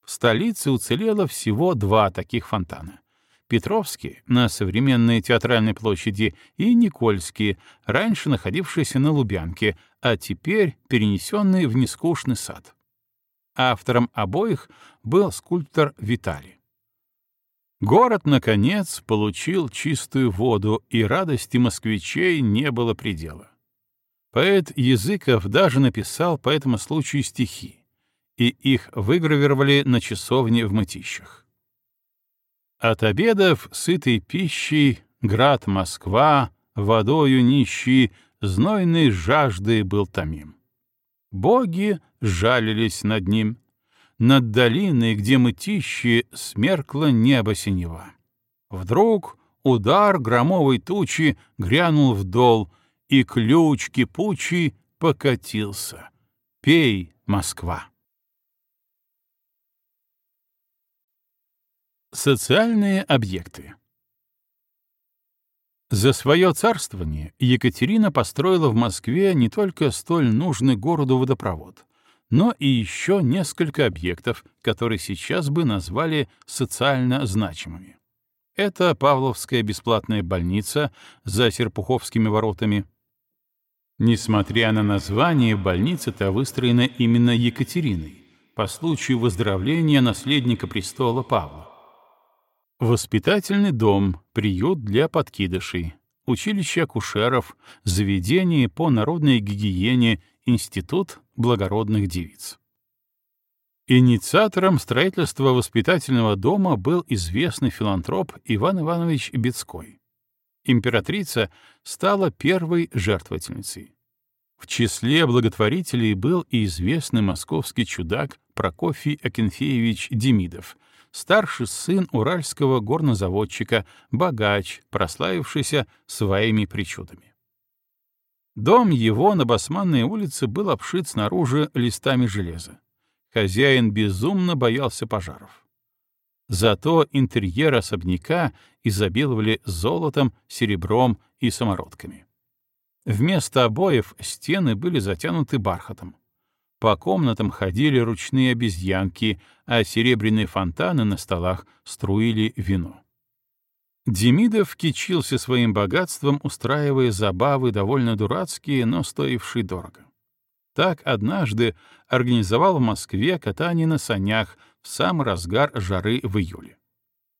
Speaker 1: В столице уцелело всего два таких фонтана. Петровский на современной театральной площади и Никольский, раньше находившийся на Лубянке, а теперь перенесенный в нескучный сад. Автором обоих был скульптор Виталий. Город, наконец, получил чистую воду, и радости москвичей не было предела. Поэт Языков даже написал по этому случаю стихи, и их выгравировали на часовне в Мытищах. От обедов сытой пищей град Москва, водою нищий, знойной жаждой был томим. Боги жалились над ним. Над долиной, где мытищи, смеркло небо синева. Вдруг удар громовой тучи грянул вдол, и ключ кипучий покатился. Пей, Москва! Социальные объекты За свое царствование Екатерина построила в Москве не только столь нужный городу водопровод, но и еще несколько объектов, которые сейчас бы назвали социально значимыми. Это Павловская бесплатная больница за Серпуховскими воротами — Несмотря на название, больница-то выстроена именно Екатериной по случаю выздоровления наследника престола Павла. Воспитательный дом, приют для подкидышей, училище акушеров, заведение по народной гигиене, институт благородных девиц. Инициатором строительства воспитательного дома был известный филантроп Иван Иванович Бецкой императрица стала первой жертвовательницей. В числе благотворителей был и известный московский чудак Прокофий Акинфеевич Демидов, старший сын уральского горнозаводчика, богач, прославившийся своими причудами. Дом его на Басманной улице был обшит снаружи листами железа. Хозяин безумно боялся пожаров. Зато интерьер особняка изобиловали золотом, серебром и самородками. Вместо обоев стены были затянуты бархатом. По комнатам ходили ручные обезьянки, а серебряные фонтаны на столах струили вино. Демидов кичился своим богатством, устраивая забавы довольно дурацкие, но стоившие дорого. Так однажды организовал в Москве катание на санях в самый разгар жары в июле.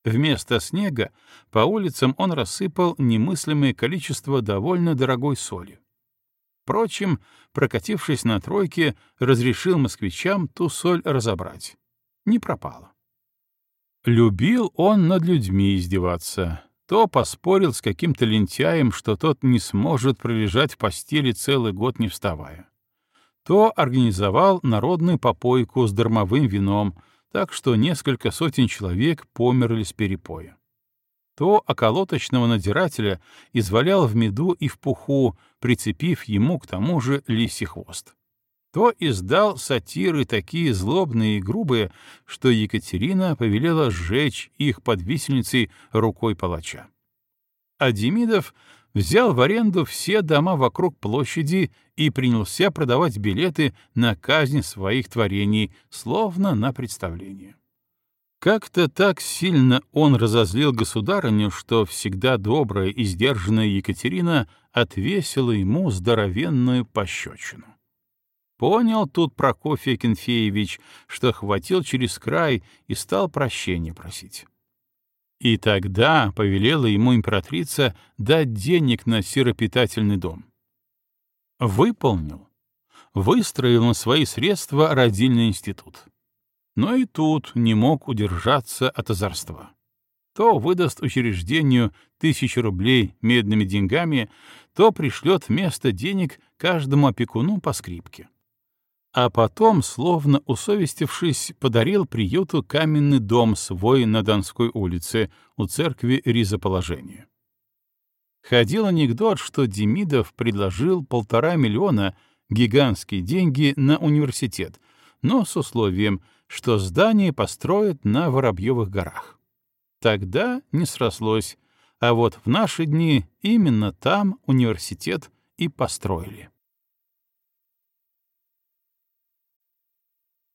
Speaker 1: Вместо снега по улицам он рассыпал немыслимое количество довольно дорогой соли. Впрочем, прокатившись на тройке, разрешил москвичам ту соль разобрать. Не пропало. Любил он над людьми издеваться. То поспорил с каким-то лентяем, что тот не сможет пролежать в постели целый год не вставая. То организовал народную попойку с дармовым вином — так что несколько сотен человек померли с перепоя. То околоточного надзирателя извалял в меду и в пуху, прицепив ему к тому же лисий хвост. то издал сатиры такие злобные и грубые, что Екатерина повелела сжечь их под висельницей рукой палача. А Демидов взял в аренду все дома вокруг площади и принялся продавать билеты на казнь своих творений, словно на представление. Как-то так сильно он разозлил государыню, что всегда добрая и сдержанная Екатерина отвесила ему здоровенную пощечину. Понял тут Прокофий Кенфеевич, что хватил через край и стал прощения просить. И тогда повелела ему императрица дать денег на сиропитательный дом. Выполнил. Выстроил на свои средства родильный институт. Но и тут не мог удержаться от озорства. То выдаст учреждению тысячу рублей медными деньгами, то пришлет вместо денег каждому опекуну по скрипке а потом, словно усовестившись, подарил приюту каменный дом свой на Донской улице у церкви Ризоположения. Ходил анекдот, что Демидов предложил полтора миллиона гигантские деньги на университет, но с условием, что здание построят на Воробьевых горах. Тогда не срослось, а вот в наши дни именно там университет и построили.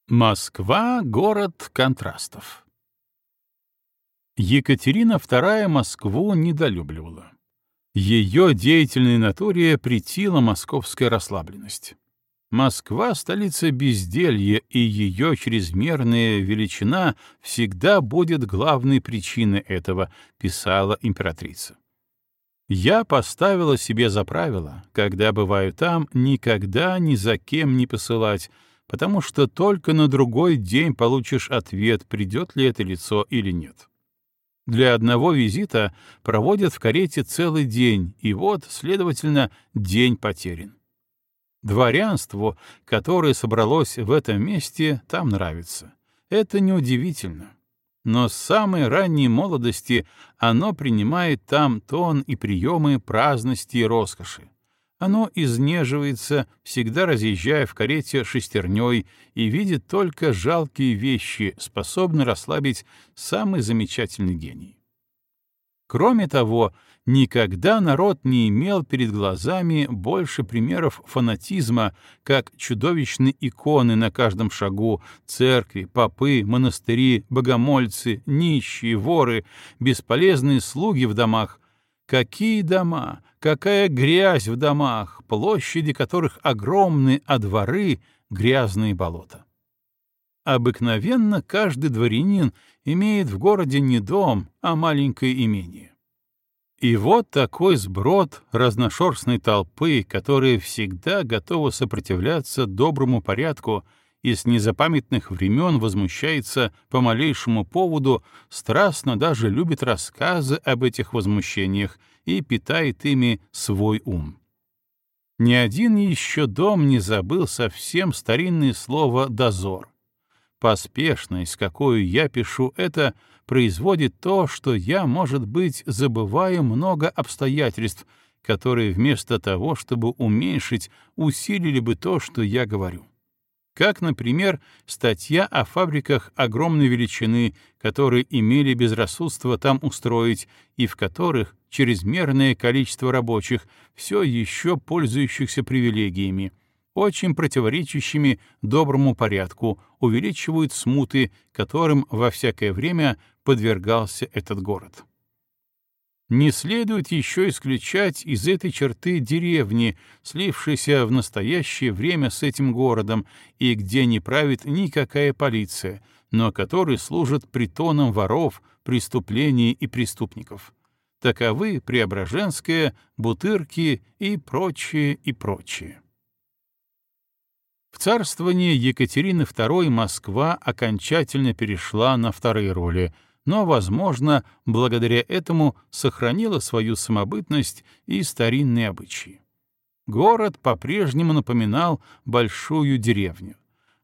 Speaker 1: Москва — город контрастов. Екатерина II Москву недолюбливала. Ее деятельной натуре претила московская расслабленность. Москва — столица безделья, и ее чрезмерная величина всегда будет главной причиной этого, писала императрица. Я поставила себе за правило, когда бываю там, никогда ни за кем не посылать, потому что только на другой день получишь ответ, придет ли это лицо или нет. Для одного визита проводят в карете целый день, и вот, следовательно, день потерян. Дворянству, которое собралось в этом месте, там нравится. Это неудивительно. Но с самой ранней молодости оно принимает там тон и приемы праздности и роскоши. Оно изнеживается, всегда разъезжая в карете шестерней, и видит только жалкие вещи, способные расслабить самый замечательный гений. Кроме того, никогда народ не имел перед глазами больше примеров фанатизма, как чудовищные иконы на каждом шагу, церкви, попы, монастыри, богомольцы, нищие, воры, бесполезные слуги в домах. Какие дома, Какая грязь в домах, площади которых огромны, а дворы — грязные болота. Обыкновенно каждый дворянин имеет в городе не дом, а маленькое имение. И вот такой сброд разношерстной толпы, которая всегда готова сопротивляться доброму порядку и с незапамятных времен возмущается по малейшему поводу, страстно даже любит рассказы об этих возмущениях и питает ими свой ум. Ни один еще дом не забыл совсем старинное слово «дозор». Поспешность, с какой я пишу это, производит то, что я, может быть, забываю много обстоятельств, которые вместо того, чтобы уменьшить, усилили бы то, что я говорю как, например, статья о фабриках огромной величины, которые имели безрассудство там устроить, и в которых чрезмерное количество рабочих, все еще пользующихся привилегиями, очень противоречащими доброму порядку, увеличивают смуты, которым во всякое время подвергался этот город. Не следует еще исключать из этой черты деревни, слившейся в настоящее время с этим городом и где не правит никакая полиция, но который служит притоном воров, преступлений и преступников. Таковы Преображенская, Бутырки и прочее, и прочее. В царствование Екатерины II Москва окончательно перешла на вторые роли — но, возможно, благодаря этому сохранила свою самобытность и старинные обычаи. Город по-прежнему напоминал большую деревню.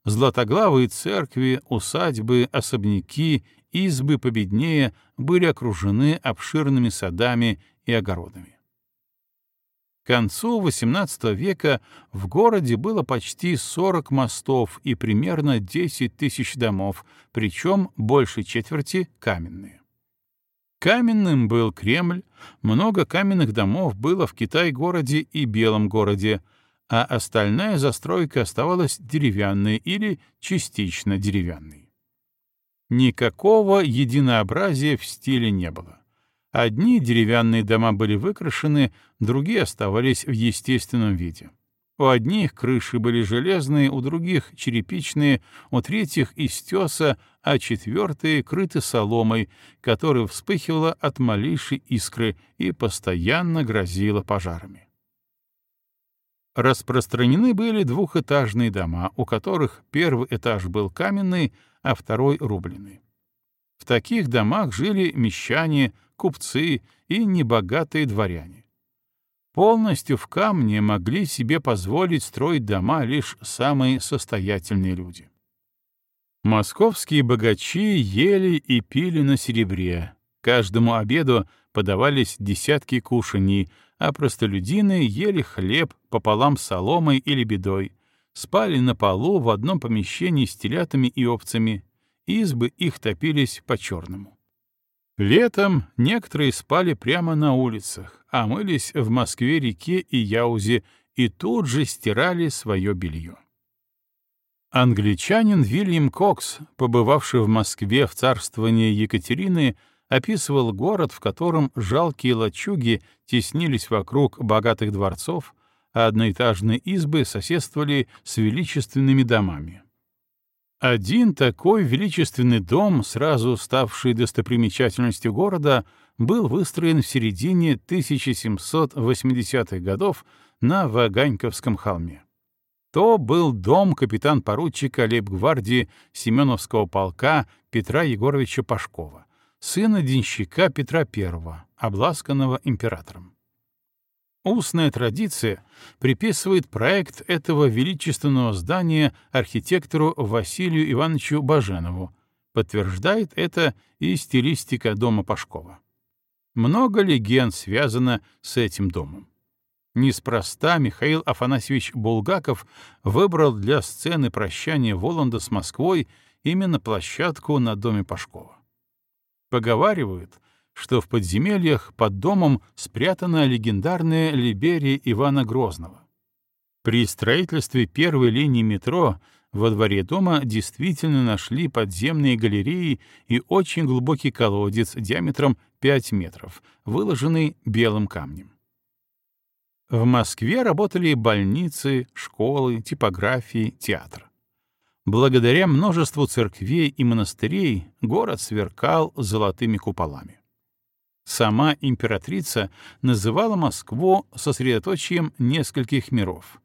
Speaker 1: Златоглавые церкви, усадьбы, особняки, избы победнее были окружены обширными садами и огородами. К концу XVIII века в городе было почти 40 мостов и примерно 10 тысяч домов, причем большей четверти каменные. Каменным был Кремль, много каменных домов было в Китай-городе и Белом городе, а остальная застройка оставалась деревянной или частично деревянной. Никакого единообразия в стиле не было. Одни деревянные дома были выкрашены, другие оставались в естественном виде. У одних крыши были железные, у других — черепичные, у третьих — из теса, а четвертые — крыты соломой, которая вспыхивала от малейшей искры и постоянно грозила пожарами. Распространены были двухэтажные дома, у которых первый этаж был каменный, а второй — рубленый. В таких домах жили мещане, купцы и небогатые дворяне. Полностью в камне могли себе позволить строить дома лишь самые состоятельные люди. Московские богачи ели и пили на серебре. Каждому обеду подавались десятки кушаний, а простолюдины ели хлеб пополам с соломой или бедой, спали на полу в одном помещении с телятами и овцами, избы их топились по-черному. Летом некоторые спали прямо на улицах, а мылись в Москве-реке и Яузе и тут же стирали свое белье. Англичанин Вильям Кокс, побывавший в Москве в царствовании Екатерины, описывал город, в котором жалкие лачуги теснились вокруг богатых дворцов, а одноэтажные избы соседствовали с величественными домами. Один такой величественный дом, сразу ставший достопримечательностью города, был выстроен в середине 1780-х годов на Ваганьковском холме. То был дом капитан-поручика лейб-гвардии Семеновского полка Петра Егоровича Пашкова, сына денщика Петра I, обласканного императором. Устная традиция приписывает проект этого величественного здания архитектору Василию Ивановичу Баженову. Подтверждает это и стилистика дома Пашкова. Много легенд связано с этим домом. Неспроста Михаил Афанасьевич Булгаков выбрал для сцены прощания Воланда с Москвой именно площадку на доме Пашкова. Поговаривают, что в подземельях под домом спрятана легендарная Либерия Ивана Грозного. При строительстве первой линии метро во дворе дома действительно нашли подземные галереи и очень глубокий колодец диаметром 5 метров, выложенный белым камнем. В Москве работали больницы, школы, типографии, театр. Благодаря множеству церквей и монастырей город сверкал золотыми куполами. Сама императрица называла Москву сосредоточием нескольких миров.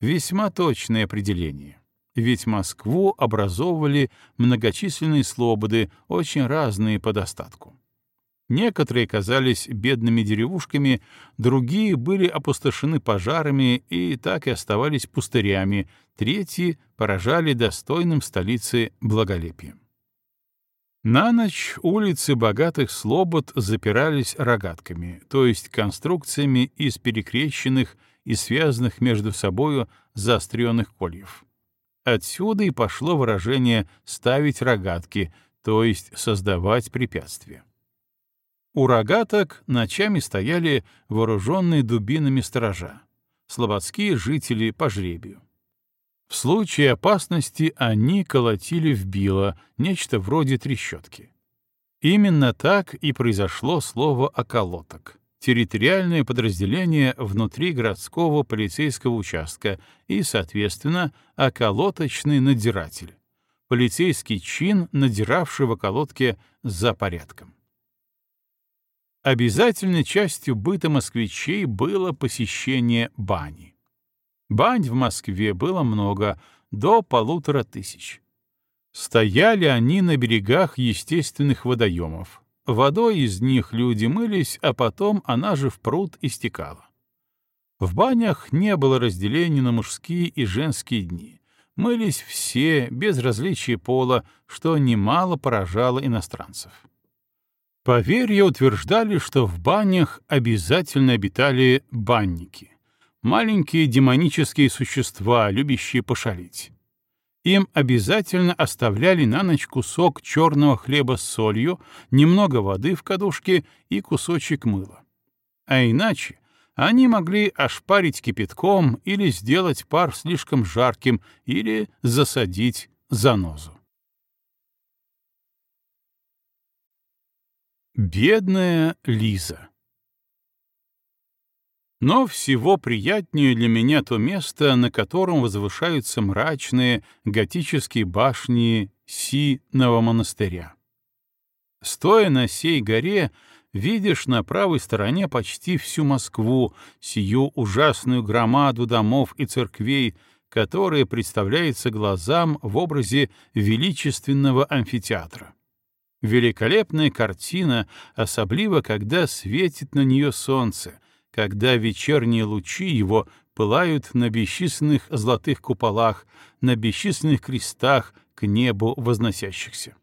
Speaker 1: Весьма точное определение, ведь Москву образовывали многочисленные слободы, очень разные по достатку. Некоторые казались бедными деревушками, другие были опустошены пожарами и так и оставались пустырями, третьи поражали достойным столицы благолепием. На ночь улицы богатых слобод запирались рогатками, то есть конструкциями из перекрещенных и связанных между собою заостренных кольев. Отсюда и пошло выражение «ставить рогатки», то есть создавать препятствия. У рогаток ночами стояли вооруженные дубинами сторожа, слободские жители по жребию. В случае опасности они колотили в било, нечто вроде трещотки. Именно так и произошло слово «околоток» — территориальное подразделение внутри городского полицейского участка и, соответственно, околоточный надзиратель, полицейский чин, надзиравший в околотке за порядком. Обязательной частью быта москвичей было посещение бани. Бань в Москве было много, до полутора тысяч. Стояли они на берегах естественных водоемов. Водой из них люди мылись, а потом она же в пруд истекала. В банях не было разделения на мужские и женские дни. Мылись все, без различия пола, что немало поражало иностранцев. Поверья утверждали, что в банях обязательно обитали банники, маленькие демонические существа, любящие пошалить. Им обязательно оставляли на ночь кусок черного хлеба с солью, немного воды в кадушке и кусочек мыла. А иначе они могли ошпарить кипятком или сделать пар слишком жарким или засадить занозу. Бедная Лиза. Но всего приятнее для меня то место, на котором возвышаются мрачные готические башни Синого монастыря. Стоя на сей горе, видишь на правой стороне почти всю Москву, сию ужасную громаду домов и церквей, которая представляется глазам в образе величественного амфитеатра. Великолепная картина, особливо когда светит на нее солнце, когда вечерние лучи его пылают на бесчисленных золотых куполах, на бесчисленных крестах к небу возносящихся.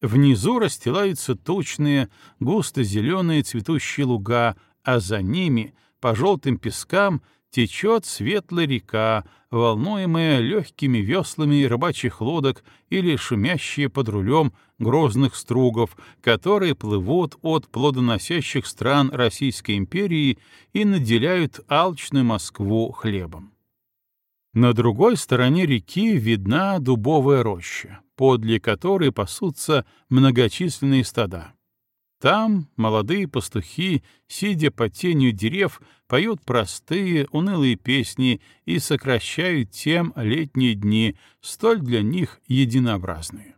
Speaker 1: Внизу расстилаются тучные, густо-зеленые цветущие луга, а за ними, по желтым пескам, течет светлая река, волнуемая легкими веслами рыбачьих лодок или шумящие под рулем грозных стругов, которые плывут от плодоносящих стран Российской империи и наделяют алчную Москву хлебом. На другой стороне реки видна дубовая роща, подле которой пасутся многочисленные стада. Там молодые пастухи, сидя под тенью дерев, поют простые, унылые песни и сокращают тем летние дни, столь для них единообразные.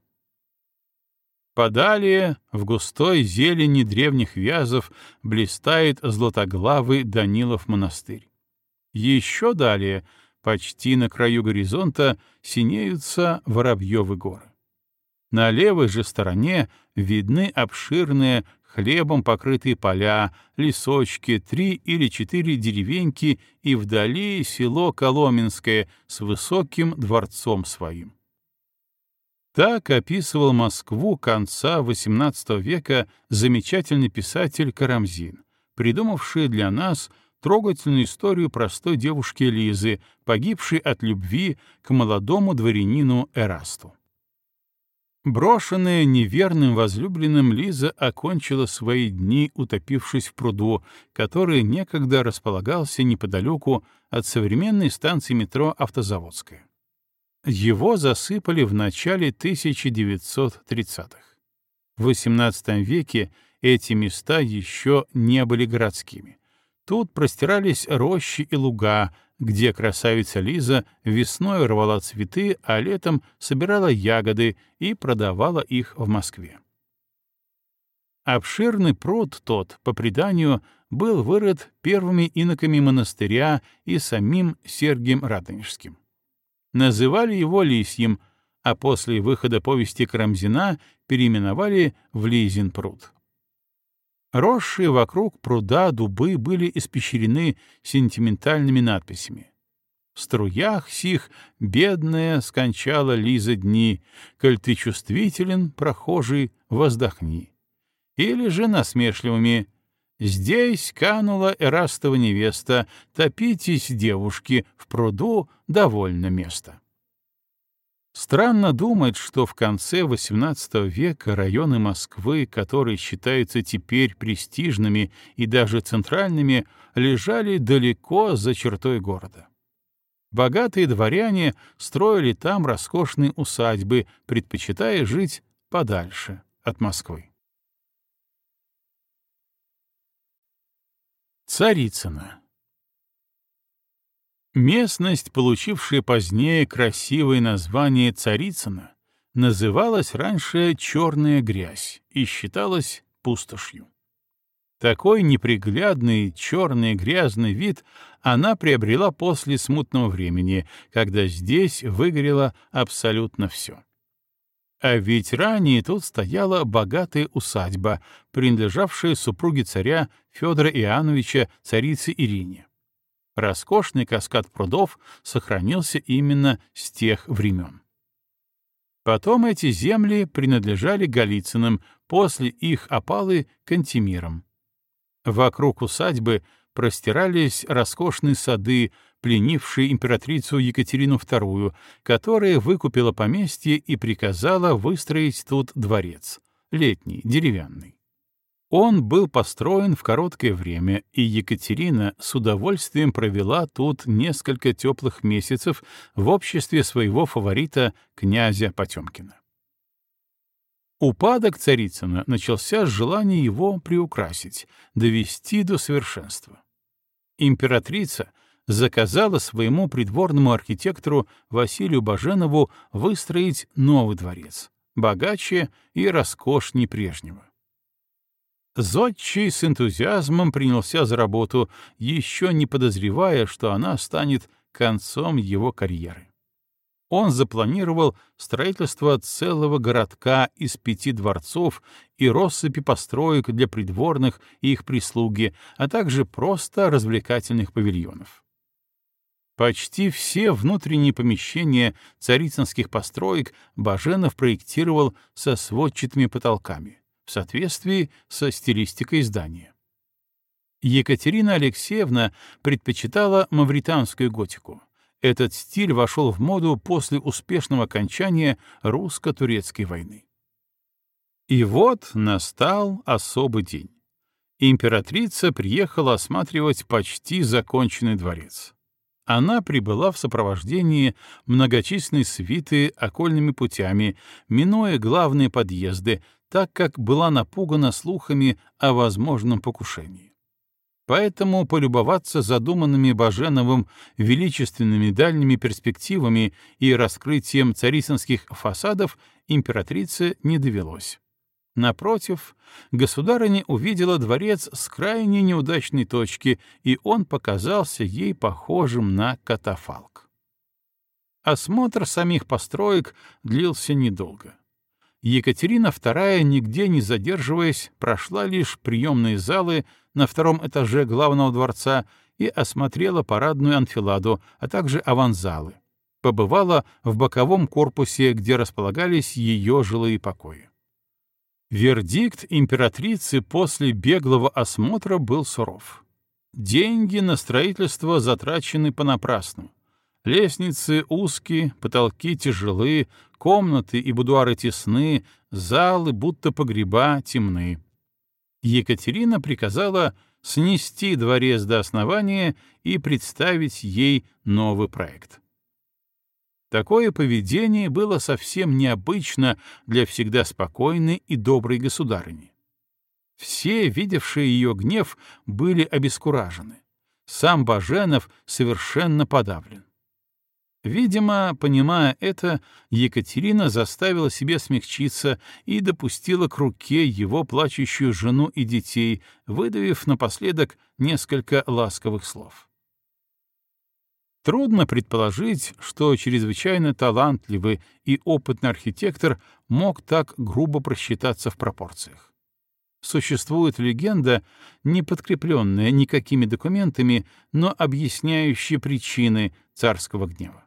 Speaker 1: Подалее, в густой зелени древних вязов, блистает златоглавый Данилов монастырь. Еще далее, почти на краю горизонта, синеются Воробьевы горы. На левой же стороне видны обширные, хлебом покрытые поля, лесочки, три или четыре деревеньки и вдали село Коломенское с высоким дворцом своим. Так описывал Москву конца XVIII века замечательный писатель Карамзин, придумавший для нас трогательную историю простой девушки Лизы, погибшей от любви к молодому дворянину Эрасту. Брошенная неверным возлюбленным, Лиза окончила свои дни, утопившись в пруду, который некогда располагался неподалеку от современной станции метро Автозаводская. Его засыпали в начале 1930-х. В XVIII веке эти места еще не были городскими. Тут простирались рощи и луга, где красавица Лиза весной рвала цветы, а летом собирала ягоды и продавала их в Москве. Обширный пруд тот, по преданию, был вырыт первыми иноками монастыря и самим Сергием Радонежским. Называли его Лисьем, а после выхода повести Карамзина переименовали в Лизин пруд. Росшие вокруг пруда дубы были испещрены сентиментальными надписями. В струях сих бедная скончала Лиза дни, коль ты чувствителен, прохожий, воздохни. Или же насмешливыми «Здесь канула Эрастова невеста, топитесь, девушки, в пруду довольно место». Странно думать, что в конце XVIII века районы Москвы, которые считаются теперь престижными и даже центральными, лежали далеко за чертой города. Богатые дворяне строили там роскошные усадьбы, предпочитая жить подальше от Москвы. Царицына Местность, получившая позднее красивое название Царицына, называлась раньше «черная грязь» и считалась пустошью. Такой неприглядный, черный, грязный вид она приобрела после смутного времени, когда здесь выгорело абсолютно все. А ведь ранее тут стояла богатая усадьба, принадлежавшая супруге царя Федора Иоанновича царице Ирине. Роскошный каскад прудов сохранился именно с тех времен. Потом эти земли принадлежали Голицыным, после их опалы — Кантемирам. Вокруг усадьбы простирались роскошные сады, пленившие императрицу Екатерину II, которая выкупила поместье и приказала выстроить тут дворец, летний, деревянный. Он был построен в короткое время, и Екатерина с удовольствием провела тут несколько теплых месяцев в обществе своего фаворита, князя Потемкина. Упадок Царицына начался с желания его приукрасить, довести до совершенства. Императрица заказала своему придворному архитектору Василию Баженову выстроить новый дворец, богаче и роскошнее прежнего. Зодчий с энтузиазмом принялся за работу, еще не подозревая, что она станет концом его карьеры. Он запланировал строительство целого городка из пяти дворцов и россыпи построек для придворных и их прислуги, а также просто развлекательных павильонов. Почти все внутренние помещения царицынских построек Баженов проектировал со сводчатыми потолками в соответствии со стилистикой здания. Екатерина Алексеевна предпочитала мавританскую готику. Этот стиль вошел в моду после успешного окончания русско-турецкой войны. И вот настал особый день. Императрица приехала осматривать почти законченный дворец. Она прибыла в сопровождении многочисленной свиты окольными путями, минуя главные подъезды, так как была напугана слухами о возможном покушении. Поэтому полюбоваться задуманными Баженовым величественными дальними перспективами и раскрытием царицынских фасадов императрице не довелось. Напротив, государыня увидела дворец с крайне неудачной точки, и он показался ей похожим на катафалк. Осмотр самих построек длился недолго. Екатерина II, нигде не задерживаясь, прошла лишь приемные залы на втором этаже главного дворца и осмотрела парадную анфиладу, а также аванзалы. Побывала в боковом корпусе, где располагались ее жилые покои. Вердикт императрицы после беглого осмотра был суров. Деньги на строительство затрачены понапрасну. Лестницы узкие, потолки тяжелые, комнаты и будуары тесны, залы, будто погреба, темны. Екатерина приказала снести дворец до основания и представить ей новый проект. Такое поведение было совсем необычно для всегда спокойной и доброй государыни. Все, видевшие ее гнев, были обескуражены. Сам Баженов совершенно подавлен. Видимо, понимая это, Екатерина заставила себе смягчиться и допустила к руке его плачущую жену и детей, выдавив напоследок несколько ласковых слов. Трудно предположить, что чрезвычайно талантливый и опытный архитектор мог так грубо просчитаться в пропорциях. Существует легенда, не подкрепленная никакими документами, но объясняющая причины царского гнева.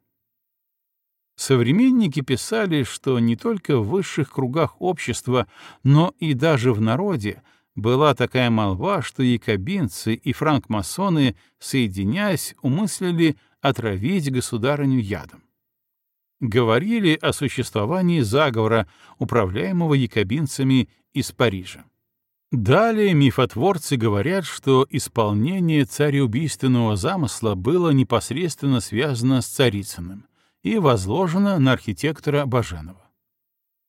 Speaker 1: Современники писали, что не только в высших кругах общества, но и даже в народе была такая молва, что якобинцы и франкмасоны, соединяясь, умыслили отравить государыню ядом. Говорили о существовании заговора, управляемого якобинцами из Парижа. Далее мифотворцы говорят, что исполнение цареубийственного замысла было непосредственно связано с Царицыным — и возложена на архитектора Баженова.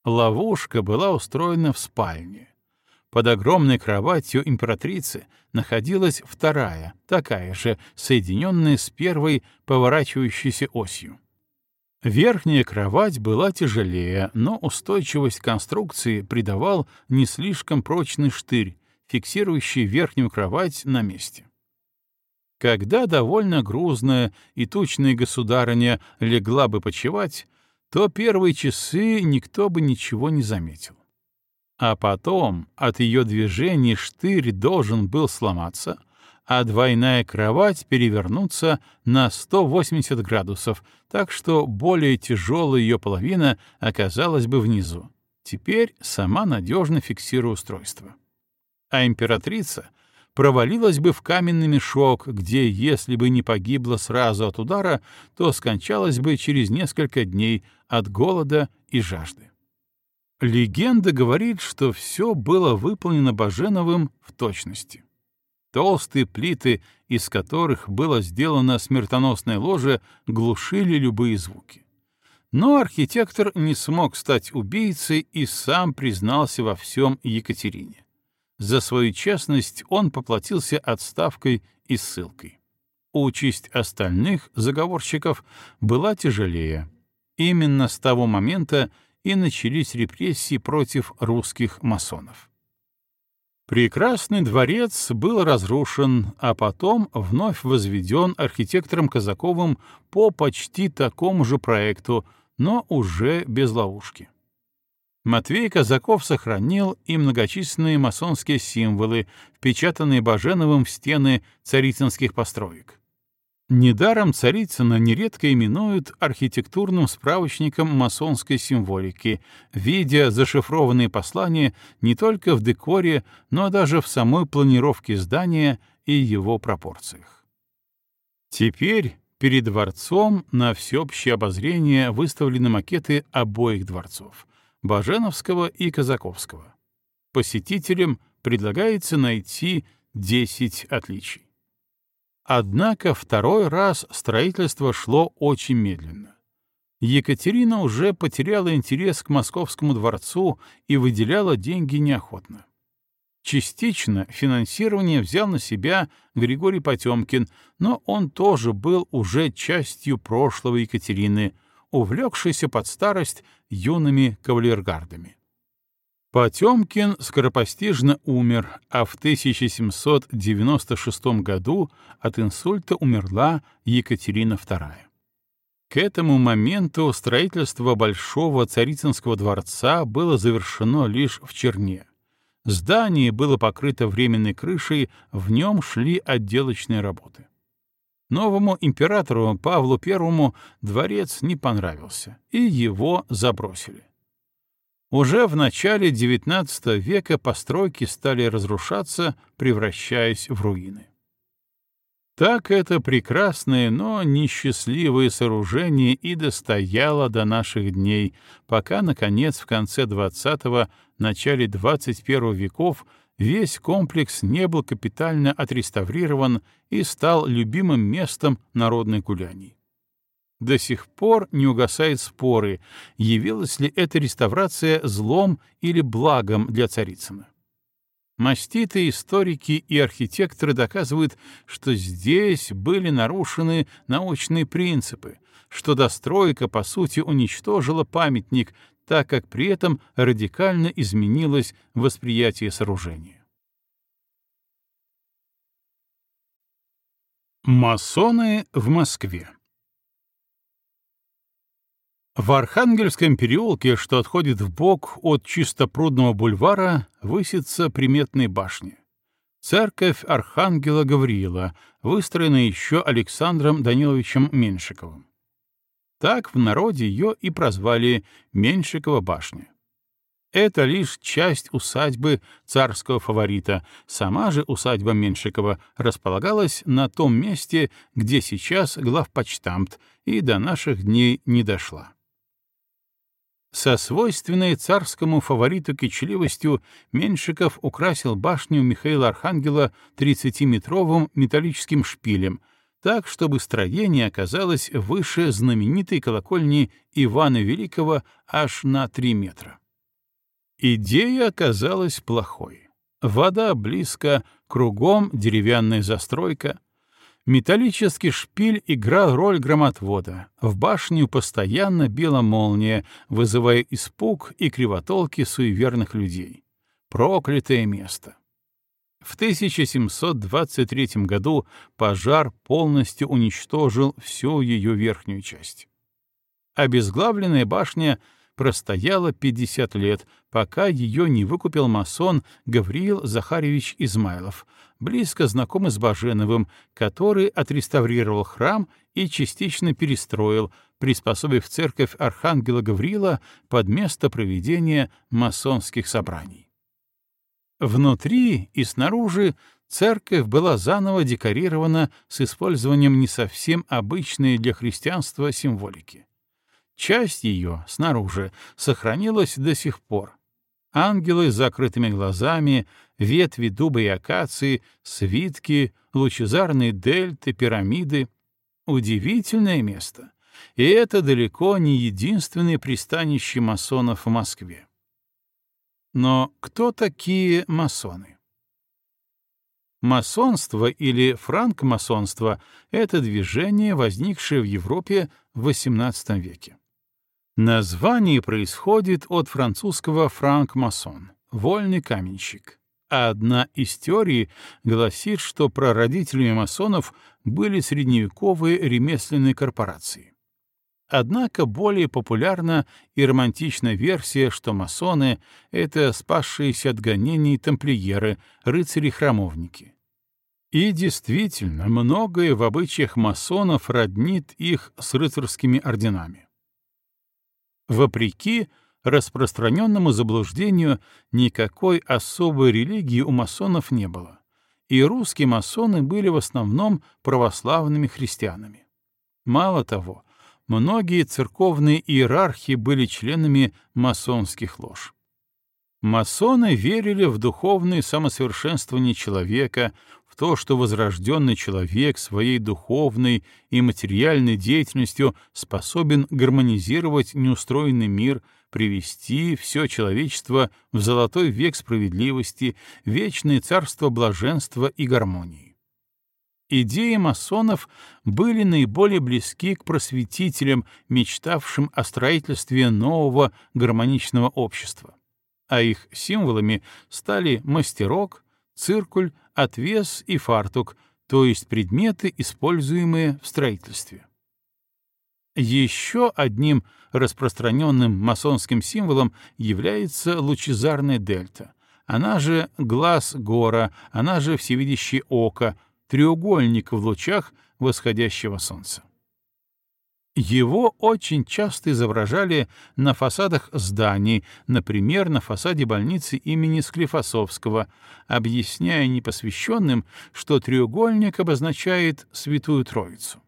Speaker 1: Ловушка была устроена в спальне. Под огромной кроватью императрицы находилась вторая, такая же, соединенная с первой поворачивающейся осью. Верхняя кровать была тяжелее, но устойчивость конструкции придавал не слишком прочный штырь, фиксирующий верхнюю кровать на месте. Когда довольно грузная и тучная государыня легла бы почевать, то первые часы никто бы ничего не заметил. А потом от ее движений штырь должен был сломаться, а двойная кровать перевернуться на 180 градусов, так что более тяжелая ее половина оказалась бы внизу. Теперь сама надежно фиксируя устройство. А императрица провалилась бы в каменный мешок, где, если бы не погибла сразу от удара, то скончалась бы через несколько дней от голода и жажды. Легенда говорит, что все было выполнено Баженовым в точности. Толстые плиты, из которых было сделано смертоносное ложе, глушили любые звуки. Но архитектор не смог стать убийцей и сам признался во всем Екатерине. За свою честность он поплатился отставкой и ссылкой. Участь остальных заговорщиков была тяжелее. Именно с того момента и начались репрессии против русских масонов. Прекрасный дворец был разрушен, а потом вновь возведен архитектором Казаковым по почти такому же проекту, но уже без ловушки. Матвей Казаков сохранил и многочисленные масонские символы, впечатанные Баженовым в стены царицынских построек. Недаром Царицына нередко именуют архитектурным справочником масонской символики, видя зашифрованные послания не только в декоре, но даже в самой планировке здания и его пропорциях. Теперь перед дворцом на всеобщее обозрение выставлены макеты обоих дворцов — Баженовского и Казаковского. Посетителям предлагается найти 10 отличий. Однако второй раз строительство шло очень медленно. Екатерина уже потеряла интерес к Московскому дворцу и выделяла деньги неохотно. Частично финансирование взял на себя Григорий Потемкин, но он тоже был уже частью прошлого Екатерины, увлекшийся под старость юными кавалергардами. Потемкин скоропостижно умер, а в 1796 году от инсульта умерла Екатерина II. К этому моменту строительство Большого Царицынского дворца было завершено лишь в Черне. Здание было покрыто временной крышей, в нем шли отделочные работы. Новому императору Павлу I дворец не понравился, и его забросили. Уже в начале XIX века постройки стали разрушаться, превращаясь в руины. Так это прекрасное, но несчастливое сооружение и достояло до наших дней, пока, наконец, в конце XX — начале XXI веков весь комплекс не был капитально отреставрирован и стал любимым местом народной гуляний. До сих пор не угасают споры, явилась ли эта реставрация злом или благом для Царицына. Маститые историки и архитекторы доказывают, что здесь были нарушены научные принципы, что достройка, по сути, уничтожила памятник, так как при этом радикально изменилось восприятие сооружения. Масоны в Москве в Архангельском переулке, что отходит в бок от Чистопрудного бульвара, высится приметная башня. Церковь Архангела Гавриила, выстроенная еще Александром Даниловичем Меншиковым. Так в народе ее и прозвали Меншикова башня. Это лишь часть усадьбы царского фаворита. Сама же усадьба Меншикова располагалась на том месте, где сейчас главпочтамт, и до наших дней не дошла. Со свойственной царскому фавориту кичливостью Меньшиков украсил башню Михаила Архангела 30-метровым металлическим шпилем, так, чтобы строение оказалось выше знаменитой колокольни Ивана Великого аж на 3 метра. Идея оказалась плохой. Вода близко, кругом деревянная застройка, Металлический шпиль играл роль громотвода. В башню постоянно била молния, вызывая испуг и кривотолки суеверных людей. Проклятое место. В 1723 году пожар полностью уничтожил всю ее верхнюю часть. Обезглавленная башня простояла 50 лет, пока ее не выкупил масон Гавриил Захаревич Измайлов, близко знакомый с Баженовым, который отреставрировал храм и частично перестроил, приспособив церковь Архангела Гавриила под место проведения масонских собраний. Внутри и снаружи церковь была заново декорирована с использованием не совсем обычной для христианства символики. Часть ее, снаружи, сохранилась до сих пор. Ангелы с закрытыми глазами, ветви дуба и акации, свитки, лучезарные дельты, пирамиды. Удивительное место. И это далеко не единственное пристанище масонов в Москве. Но кто такие масоны? Масонство или франкмасонство — это движение, возникшее в Европе в XVIII веке. Название происходит от французского франк-масон — вольный каменщик. Одна из теорий гласит, что прародителями масонов были средневековые ремесленные корпорации. Однако более популярна и романтичная версия, что масоны — это спасшиеся от гонений тамплиеры, рыцари-храмовники. И действительно, многое в обычаях масонов роднит их с рыцарскими орденами. Вопреки распространенному заблуждению, никакой особой религии у масонов не было, и русские масоны были в основном православными христианами. Мало того, многие церковные иерархи были членами масонских лож. Масоны верили в духовное самосовершенствование человека, то, что возрожденный человек своей духовной и материальной деятельностью способен гармонизировать неустроенный мир, привести все человечество в золотой век справедливости, вечное царство блаженства и гармонии. Идеи масонов были наиболее близки к просветителям, мечтавшим о строительстве нового гармоничного общества, а их символами стали мастерок, циркуль, отвес и фартук, то есть предметы, используемые в строительстве. Еще одним распространенным масонским символом является лучезарная дельта, она же глаз гора, она же всевидящее око, треугольник в лучах восходящего солнца. Его очень часто изображали на фасадах зданий, например, на фасаде больницы имени Склифосовского, объясняя непосвященным, что треугольник обозначает Святую Троицу.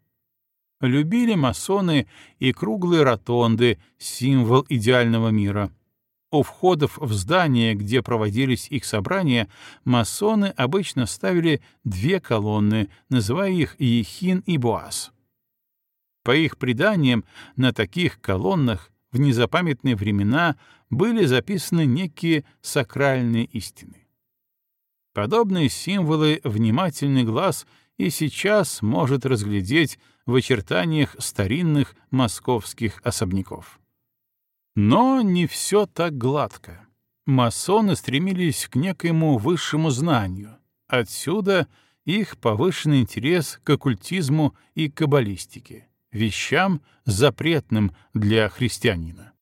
Speaker 1: Любили масоны и круглые ротонды, символ идеального мира. У входов в здание, где проводились их собрания, масоны обычно ставили две колонны, называя их Ехин и Буаз. По их преданиям, на таких колоннах в незапамятные времена были записаны некие сакральные истины. Подобные символы внимательный глаз и сейчас может разглядеть в очертаниях старинных московских особняков. Но не все так гладко. Масоны стремились к некоему высшему знанию. Отсюда их повышенный интерес к оккультизму и каббалистике вещам, запретным для христианина.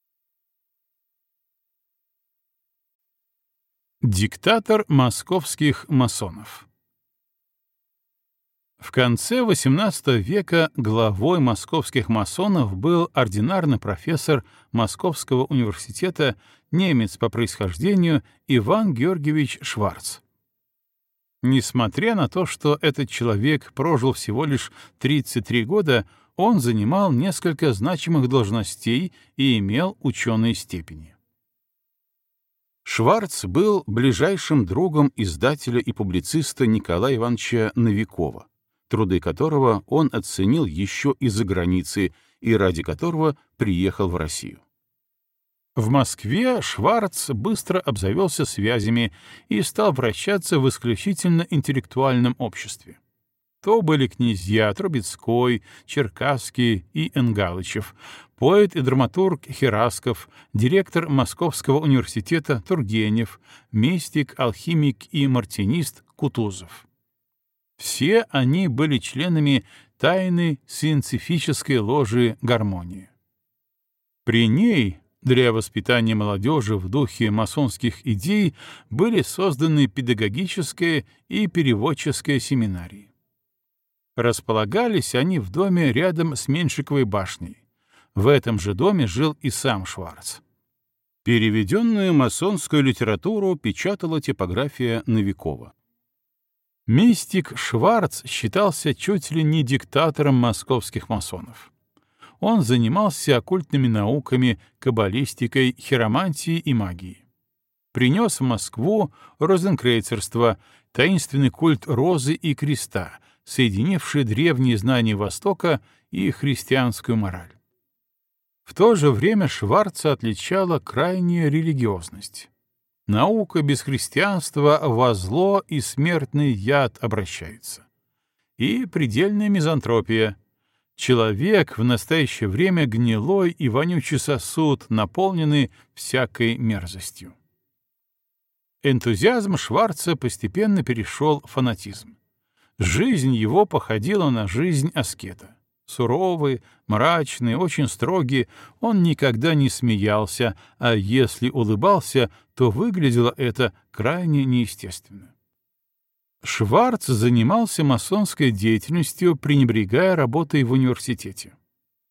Speaker 1: Диктатор московских масонов В конце XVIII века главой московских масонов был ординарный профессор Московского университета, немец по происхождению Иван Георгиевич Шварц. Несмотря на то, что этот человек прожил всего лишь 33 года, он занимал несколько значимых должностей и имел ученые степени. Шварц был ближайшим другом издателя и публициста Николая Ивановича Новикова, труды которого он оценил еще из-за границы и ради которого приехал в Россию. В Москве Шварц быстро обзавелся связями и стал вращаться в исключительно интеллектуальном обществе. То были князья Трубецкой, Черкасский и Энгалычев, поэт и драматург Херасков, директор Московского университета Тургенев, мистик, алхимик и мартинист Кутузов. Все они были членами тайной сиенцифической ложи «Гармония». При ней Для воспитания молодежи в духе масонских идей были созданы педагогическая и переводческая семинарии. Располагались они в доме рядом с Меньшиковой башней. В этом же доме жил и сам Шварц. Переведенную масонскую литературу печатала типография Новикова. Мистик Шварц считался чуть ли не диктатором московских масонов. Он занимался оккультными науками, каббалистикой, хиромантией и магией. Принес в Москву розенкрейцерство, таинственный культ розы и креста, соединивший древние знания Востока и христианскую мораль. В то же время Шварца отличала крайняя религиозность. Наука без христианства во зло и смертный яд обращается. И предельная мизантропия. Человек в настоящее время гнилой и вонючий сосуд, наполненный всякой мерзостью. Энтузиазм Шварца постепенно перешел в фанатизм. Жизнь его походила на жизнь аскета. Суровый, мрачный, очень строгий, он никогда не смеялся, а если улыбался, то выглядело это крайне неестественно. Шварц занимался масонской деятельностью, пренебрегая работой в университете.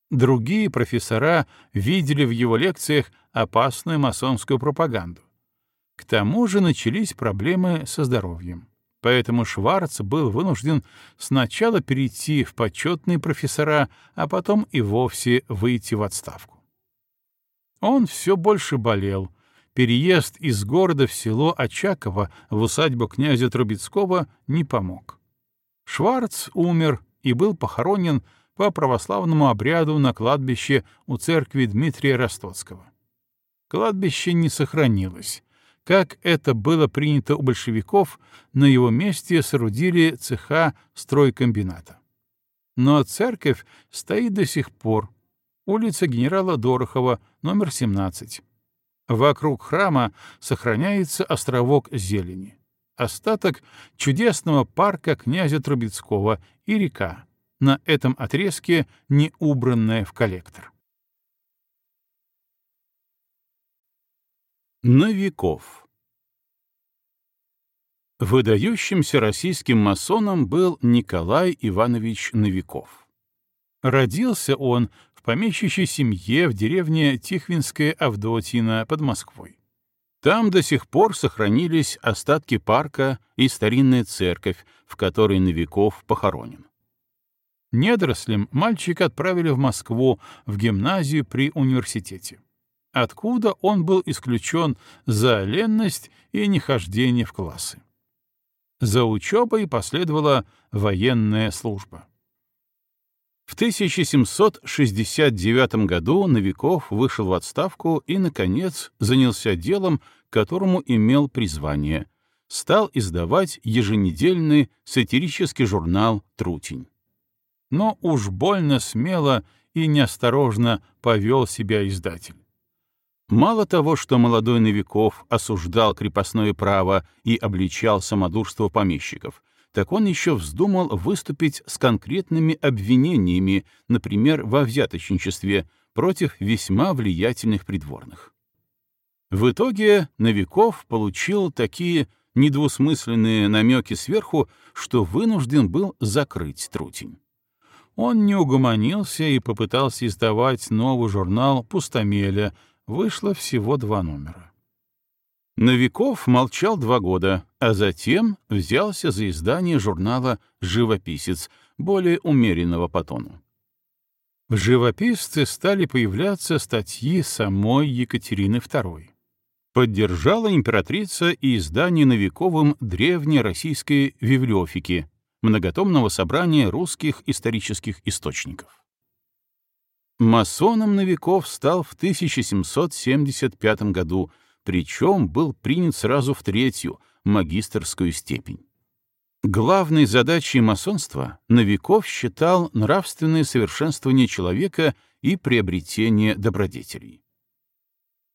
Speaker 1: Другие профессора видели в его лекциях опасную масонскую пропаганду. К тому же начались проблемы со здоровьем поэтому Шварц был вынужден сначала перейти в почетные профессора, а потом и вовсе выйти в отставку. Он все больше болел. Переезд из города в село Очаково в усадьбу князя Трубецкого не помог. Шварц умер и был похоронен по православному обряду на кладбище у церкви Дмитрия Ростоцкого. Кладбище не сохранилось, как это было принято у большевиков, на его месте соорудили цеха стройкомбината. Но церковь стоит до сих пор. Улица генерала Дорохова, номер 17. Вокруг храма сохраняется островок зелени. Остаток чудесного парка князя Трубецкого и река, на этом отрезке не убранная в коллектор. Новиков Выдающимся российским масоном был Николай Иванович Новиков. Родился он в помещичьей семье в деревне Тихвинская Авдотьина под Москвой. Там до сих пор сохранились остатки парка и старинная церковь, в которой Новиков похоронен. Недорослем мальчика отправили в Москву, в гимназию при университете откуда он был исключен за ленность и нехождение в классы. За учебой последовала военная служба. В 1769 году Новиков вышел в отставку и, наконец, занялся делом, которому имел призвание — стал издавать еженедельный сатирический журнал «Трутень». Но уж больно смело и неосторожно повел себя издатель. Мало того, что молодой Новиков осуждал крепостное право и обличал самодурство помещиков, так он еще вздумал выступить с конкретными обвинениями, например, во взяточничестве, против весьма влиятельных придворных. В итоге Новиков получил такие недвусмысленные намеки сверху, что вынужден был закрыть трутень. Он не угомонился и попытался издавать новый журнал «Пустомеля», вышло всего два номера. Новиков молчал два года, а затем взялся за издание журнала «Живописец», более умеренного по тону. В «Живописце» стали появляться статьи самой Екатерины II. Поддержала императрица и издание Новиковым древнероссийской библиофики, многотомного собрания русских исторических источников. Масоном Новиков стал в 1775 году, причем был принят сразу в третью, магистерскую степень. Главной задачей масонства Новиков считал нравственное совершенствование человека и приобретение добродетелей.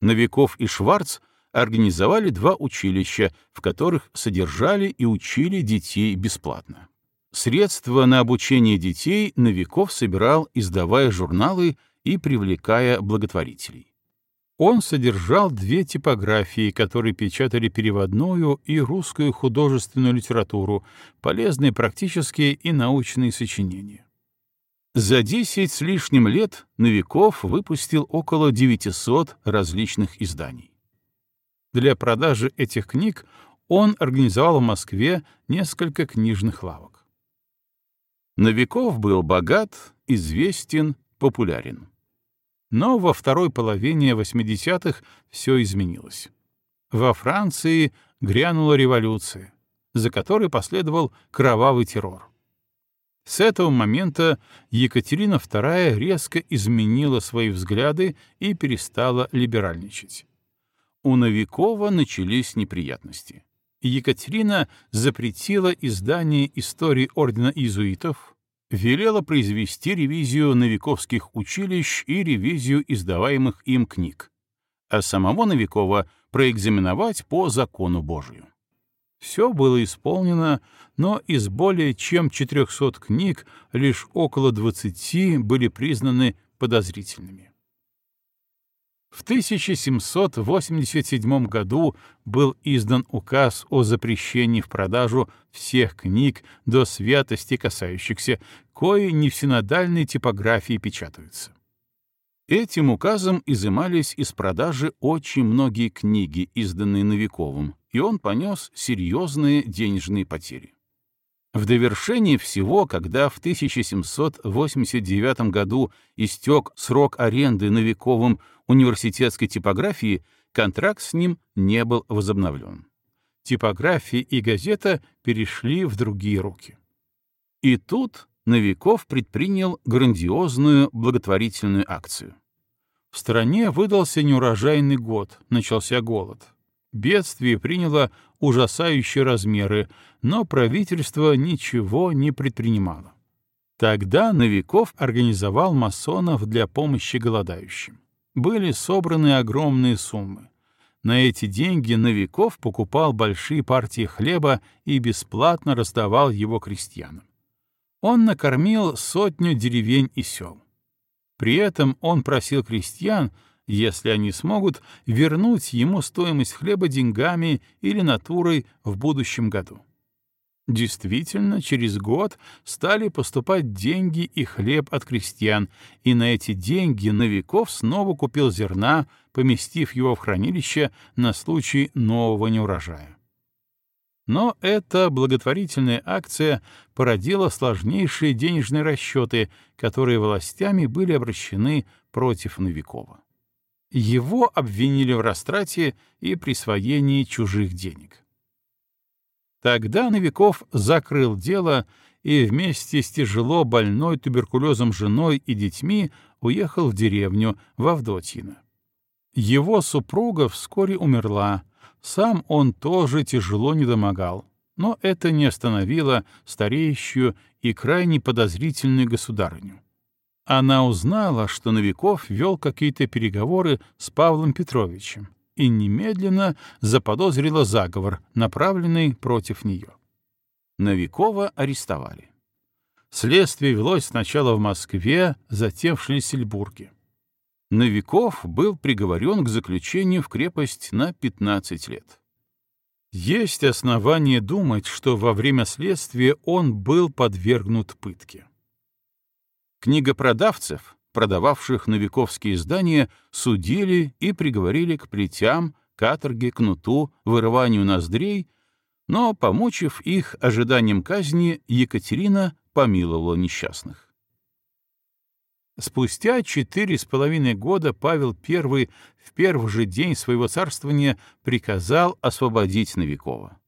Speaker 1: Новиков и Шварц организовали два училища, в которых содержали и учили детей бесплатно. Средства на обучение детей Новиков собирал, издавая журналы и привлекая благотворителей. Он содержал две типографии, которые печатали переводную и русскую художественную литературу, полезные практические и научные сочинения. За десять с лишним лет Новиков выпустил около 900 различных изданий. Для продажи этих книг он организовал в Москве несколько книжных лавок. Новиков был богат, известен, популярен. Но во второй половине 80-х все изменилось. Во Франции грянула революция, за которой последовал кровавый террор. С этого момента Екатерина II резко изменила свои взгляды и перестала либеральничать. У Новикова начались неприятности. Екатерина запретила издание истории Ордена Иезуитов, велела произвести ревизию новиковских училищ и ревизию издаваемых им книг, а самого Новикова проэкзаменовать по закону Божию. Все было исполнено, но из более чем 400 книг лишь около 20 были признаны подозрительными. В 1787 году был издан указ о запрещении в продажу всех книг до святости касающихся, кои не в синодальной типографии печатаются. Этим указом изымались из продажи очень многие книги, изданные Новиковым, и он понес серьезные денежные потери. В довершении всего, когда в 1789 году истек срок аренды Новиковым университетской типографии, контракт с ним не был возобновлен. Типография и газета перешли в другие руки. И тут Новиков предпринял грандиозную благотворительную акцию. В стране выдался неурожайный год, начался голод. Бедствие приняло ужасающие размеры, но правительство ничего не предпринимало. Тогда Новиков организовал масонов для помощи голодающим. Были собраны огромные суммы. На эти деньги Новиков покупал большие партии хлеба и бесплатно раздавал его крестьянам. Он накормил сотню деревень и сел. При этом он просил крестьян если они смогут, вернуть ему стоимость хлеба деньгами или натурой в будущем году. Действительно, через год стали поступать деньги и хлеб от крестьян, и на эти деньги Новиков снова купил зерна, поместив его в хранилище на случай нового неурожая. Но эта благотворительная акция породила сложнейшие денежные расчеты, которые властями были обращены против Новикова. Его обвинили в растрате и присвоении чужих денег. Тогда Новиков закрыл дело и вместе с тяжело больной туберкулезом женой и детьми уехал в деревню в Авдотьино. Его супруга вскоре умерла, сам он тоже тяжело недомогал, но это не остановило стареющую и крайне подозрительную государыню. Она узнала, что Новиков вел какие-то переговоры с Павлом Петровичем и немедленно заподозрила заговор, направленный против нее. Новикова арестовали. Следствие велось сначала в Москве, затем в Шлиссельбурге. Новиков был приговорен к заключению в крепость на 15 лет. Есть основания думать, что во время следствия он был подвергнут пытке. Книгопродавцев, продававших новиковские издания, судили и приговорили к плетям, каторге, кнуту, вырыванию ноздрей, но, помучив их ожиданием казни, Екатерина помиловала несчастных. Спустя четыре с половиной года Павел I в первый же день своего царствования приказал освободить Новикова.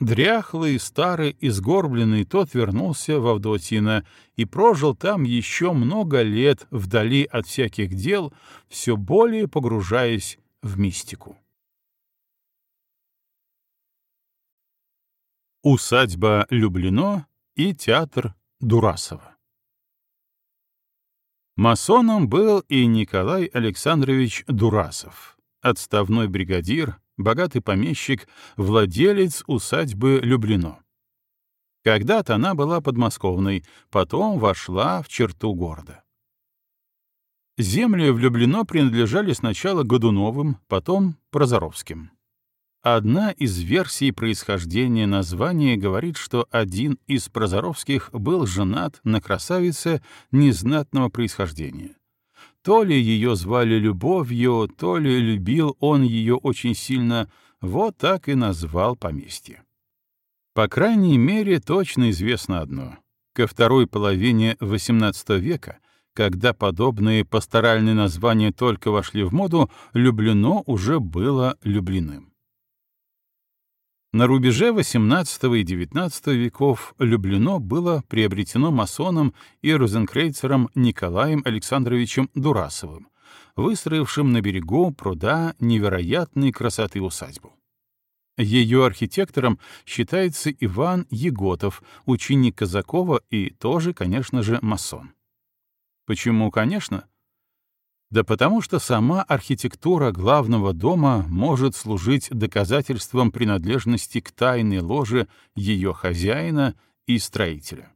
Speaker 1: Дряхлый, старый и сгорбленный тот вернулся в Авдотьино и прожил там еще много лет вдали от всяких дел, все более погружаясь в мистику. Усадьба Люблино и театр Дурасова Масоном был и Николай Александрович Дурасов, отставной бригадир, богатый помещик, владелец усадьбы Люблино. Когда-то она была подмосковной, потом вошла в черту города. Земли влюблено принадлежали сначала Годуновым, потом Прозоровским. Одна из версий происхождения названия говорит, что один из Прозоровских был женат на красавице незнатного происхождения. То ли ее звали Любовью, то ли любил он ее очень сильно, вот так и назвал поместье. По крайней мере, точно известно одно. Ко второй половине XVIII века когда подобные пасторальные названия только вошли в моду, Люблено уже было Люблиным. На рубеже XVIII и XIX веков Люблено было приобретено масоном и розенкрейцером Николаем Александровичем Дурасовым, выстроившим на берегу пруда невероятной красоты усадьбу. Ее архитектором считается Иван Еготов, ученик Казакова и тоже, конечно же, масон. Почему, конечно? Да потому что сама архитектура главного дома может служить доказательством принадлежности к тайной ложе ее хозяина и строителя.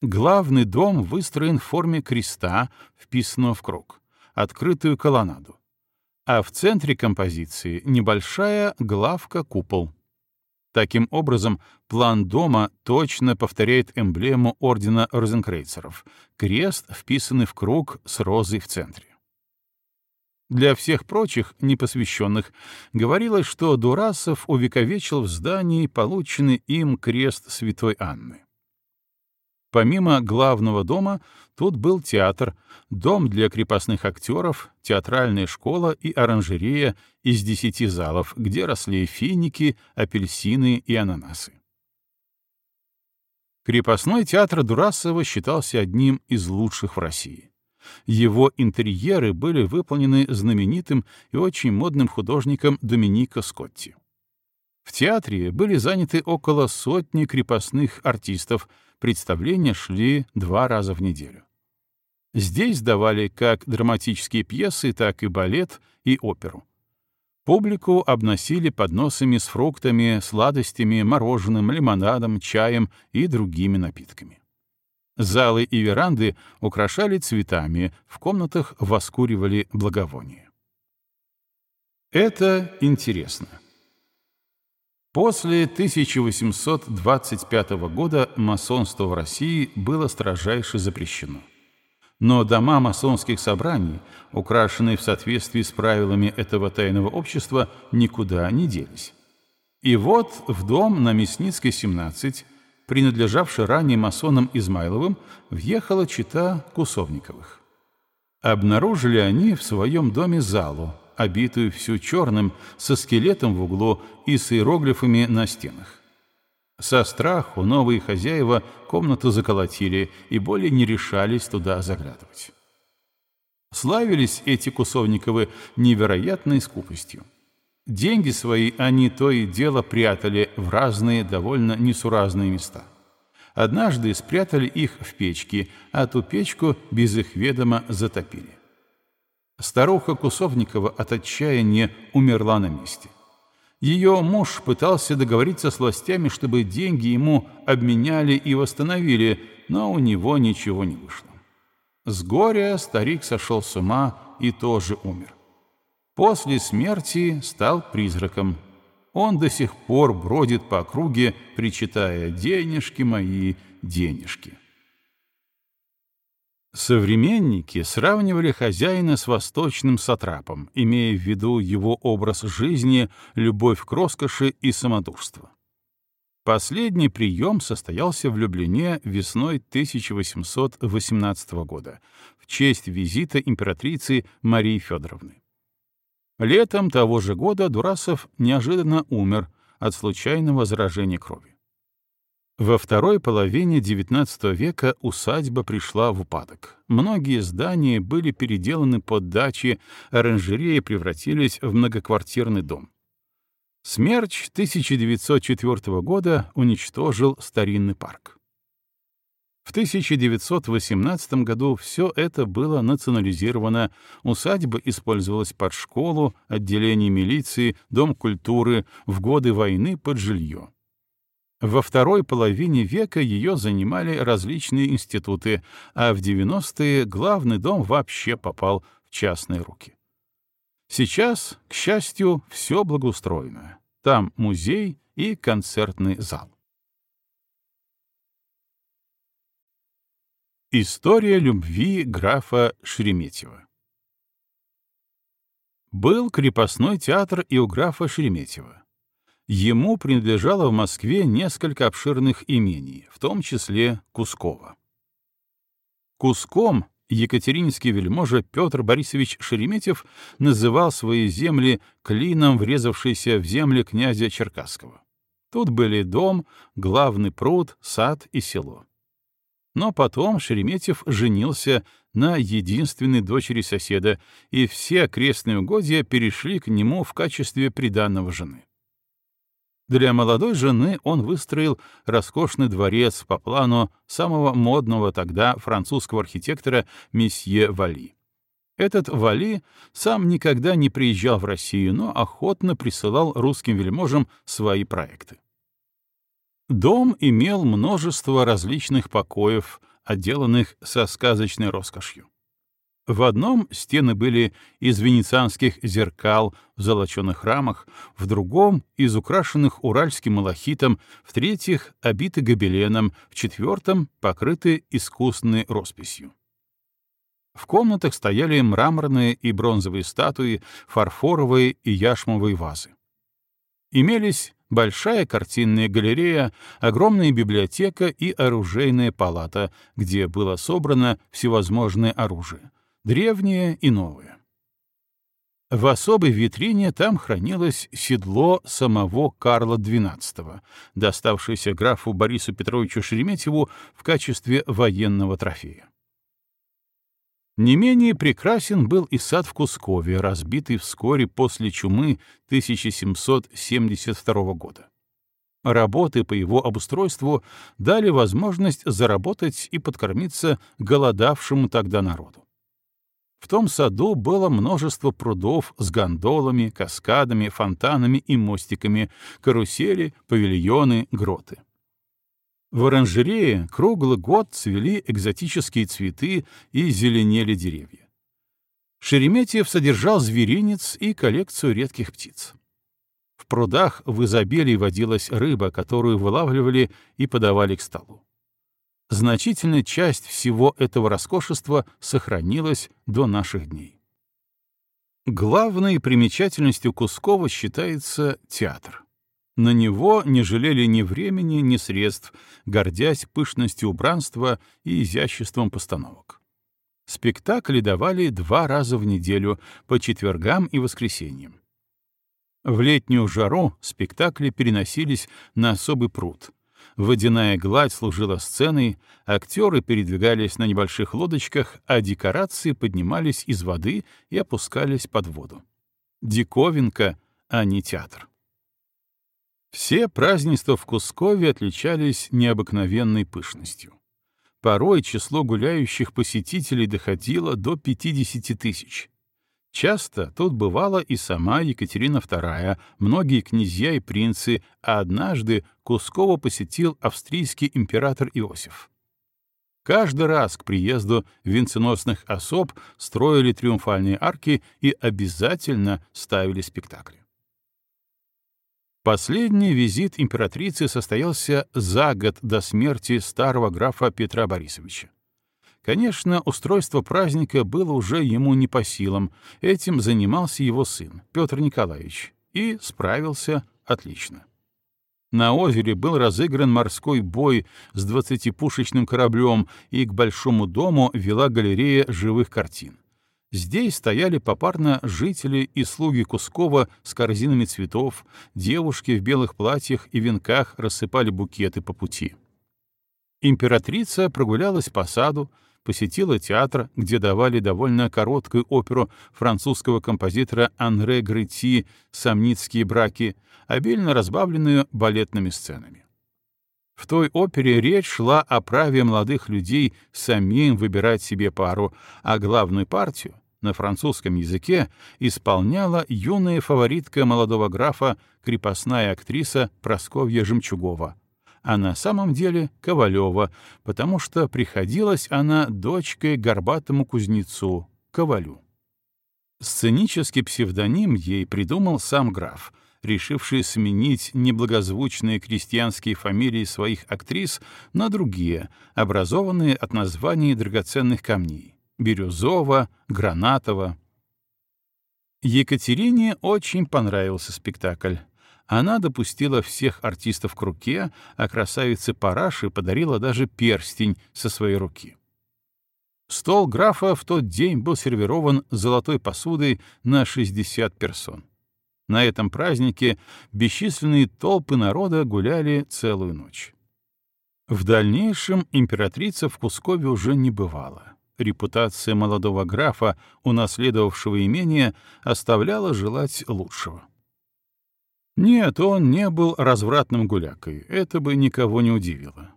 Speaker 1: Главный дом выстроен в форме креста, вписанного в круг, открытую колоннаду. А в центре композиции небольшая главка-купол — Таким образом, план дома точно повторяет эмблему ордена розенкрейцеров — крест, вписанный в круг с розой в центре. Для всех прочих, непосвященных, говорилось, что Дурасов увековечил в здании полученный им крест святой Анны. Помимо главного дома, тут был театр, дом для крепостных актеров, театральная школа и оранжерея из десяти залов, где росли финики, апельсины и ананасы. Крепостной театр Дурасова считался одним из лучших в России. Его интерьеры были выполнены знаменитым и очень модным художником Доминико Скотти. В театре были заняты около сотни крепостных артистов, представления шли два раза в неделю. Здесь давали как драматические пьесы, так и балет и оперу. Публику обносили подносами с фруктами, сладостями, мороженым, лимонадом, чаем и другими напитками. Залы и веранды украшали цветами, в комнатах воскуривали благовония. Это интересно. После 1825 года масонство в России было строжайше запрещено. Но дома масонских собраний, украшенные в соответствии с правилами этого тайного общества, никуда не делись. И вот в дом на Мясницкой, 17, принадлежавший ранее масонам Измайловым, въехала чита Кусовниковых. Обнаружили они в своем доме залу, обитую всю черным, со скелетом в углу и с иероглифами на стенах. Со страху новые хозяева комнату заколотили и более не решались туда заглядывать. Славились эти Кусовниковы невероятной скупостью. Деньги свои они то и дело прятали в разные довольно несуразные места. Однажды спрятали их в печке, а ту печку без их ведома затопили. Старуха Кусовникова от отчаяния умерла на месте. Ее муж пытался договориться с властями, чтобы деньги ему обменяли и восстановили, но у него ничего не вышло. С горя старик сошел с ума и тоже умер. После смерти стал призраком. Он до сих пор бродит по округе, причитая «денежки мои, денежки». Современники сравнивали хозяина с восточным сатрапом, имея в виду его образ жизни, любовь к роскоши и самодурство. Последний прием состоялся в Люблине весной 1818 года в честь визита императрицы Марии Федоровны. Летом того же года Дурасов неожиданно умер от случайного заражения крови. Во второй половине XIX века усадьба пришла в упадок. Многие здания были переделаны под дачи, оранжереи превратились в многоквартирный дом. Смерч 1904 года уничтожил старинный парк. В 1918 году все это было национализировано, усадьба использовалась под школу, отделение милиции, дом культуры, в годы войны под жилье. Во второй половине века ее занимали различные институты, а в 90-е главный дом вообще попал в частные руки. Сейчас, к счастью, все благоустроено. Там музей и концертный зал. История любви графа Шереметьева Был крепостной театр и у графа Шереметьева. Ему принадлежало в Москве несколько обширных имений, в том числе Кусково. Куском екатеринский вельможа Петр Борисович Шереметьев называл свои земли клином, врезавшейся в земли князя Черкасского. Тут были дом, главный пруд, сад и село. Но потом Шереметьев женился на единственной дочери соседа, и все окрестные угодья перешли к нему в качестве приданного жены. Для молодой жены он выстроил роскошный дворец по плану самого модного тогда французского архитектора месье Вали. Этот Вали сам никогда не приезжал в Россию, но охотно присылал русским вельможам свои проекты. Дом имел множество различных покоев, отделанных со сказочной роскошью. В одном стены были из венецианских зеркал в золоченых рамах, в другом — из украшенных уральским малахитом, в третьих — обиты гобеленом, в четвертом — покрыты искусной росписью. В комнатах стояли мраморные и бронзовые статуи, фарфоровые и яшмовые вазы. Имелись большая картинная галерея, огромная библиотека и оружейная палата, где было собрано всевозможное оружие, древнее и новое. В особой витрине там хранилось седло самого Карла XII, доставшееся графу Борису Петровичу Шереметьеву в качестве военного трофея. Не менее прекрасен был и сад в Кускове, разбитый вскоре после чумы 1772 года. Работы по его обустройству дали возможность заработать и подкормиться голодавшему тогда народу. В том саду было множество прудов с гондолами, каскадами, фонтанами и мостиками, карусели, павильоны, гроты. В оранжерее круглый год цвели экзотические цветы и зеленели деревья. Шереметьев содержал зверинец и коллекцию редких птиц. В прудах в изобилии водилась рыба, которую вылавливали и подавали к столу. Значительная часть всего этого роскошества сохранилась до наших дней. Главной примечательностью Кускова считается театр. На него не жалели ни времени, ни средств, гордясь пышностью убранства и изяществом постановок. Спектакли давали два раза в неделю, по четвергам и воскресеньям. В летнюю жару спектакли переносились на особый пруд. Водяная гладь служила сценой, актеры передвигались на небольших лодочках, а декорации поднимались из воды и опускались под воду. Диковинка, а не театр. Все празднества в Кускове отличались необыкновенной пышностью. Порой число гуляющих посетителей доходило до 50 тысяч. Часто тут бывала и сама Екатерина II, многие князья и принцы, а однажды Кусково посетил австрийский император Иосиф. Каждый раз к приезду венценосных особ строили триумфальные арки и обязательно ставили спектакли. Последний визит императрицы состоялся за год до смерти старого графа Петра Борисовича. Конечно, устройство праздника было уже ему не по силам, этим занимался его сын, Петр Николаевич, и справился отлично. На озере был разыгран морской бой с двадцатипушечным кораблем, и к большому дому вела галерея живых картин. Здесь стояли попарно жители и слуги Кускова с корзинами цветов, девушки в белых платьях и венках рассыпали букеты по пути. Императрица прогулялась по саду, посетила театр, где давали довольно короткую оперу французского композитора Анре Грети «Сомницкие браки», обильно разбавленную балетными сценами. В той опере речь шла о праве молодых людей самим выбирать себе пару, а главную партию на французском языке исполняла юная фаворитка молодого графа, крепостная актриса Просковья Жемчугова, а на самом деле Ковалева, потому что приходилась она дочкой горбатому кузнецу, Ковалю. Сценический псевдоним ей придумал сам граф, решивший сменить неблагозвучные крестьянские фамилии своих актрис на другие, образованные от названий драгоценных камней — Бирюзова, Гранатова. Екатерине очень понравился спектакль. Она допустила всех артистов к руке, а красавице Параши подарила даже перстень со своей руки. Стол графа в тот день был сервирован золотой посудой на 60 персон. На этом празднике бесчисленные толпы народа гуляли целую ночь. В дальнейшем императрица в Кускове уже не бывала. Репутация молодого графа, унаследовавшего имение, оставляла желать лучшего. Нет, он не был развратным гулякой, это бы никого не удивило.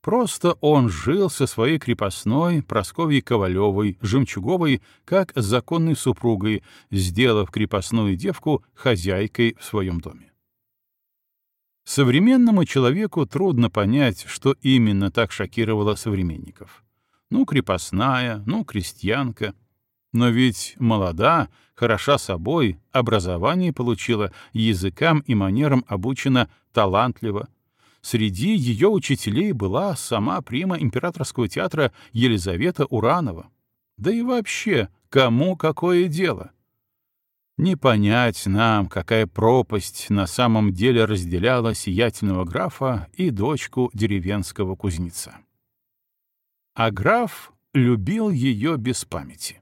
Speaker 1: Просто он жил со своей крепостной Просковьей Ковалевой, Жемчуговой, как законной супругой, сделав крепостную девку хозяйкой в своем доме. Современному человеку трудно понять, что именно так шокировало современников. Ну, крепостная, ну, крестьянка. Но ведь молода, хороша собой, образование получила, языкам и манерам обучена талантливо — Среди ее учителей была сама прима императорского театра Елизавета Уранова. Да и вообще, кому какое дело? Не понять нам, какая пропасть на самом деле разделяла сиятельного графа и дочку деревенского кузнеца. А граф любил ее без памяти.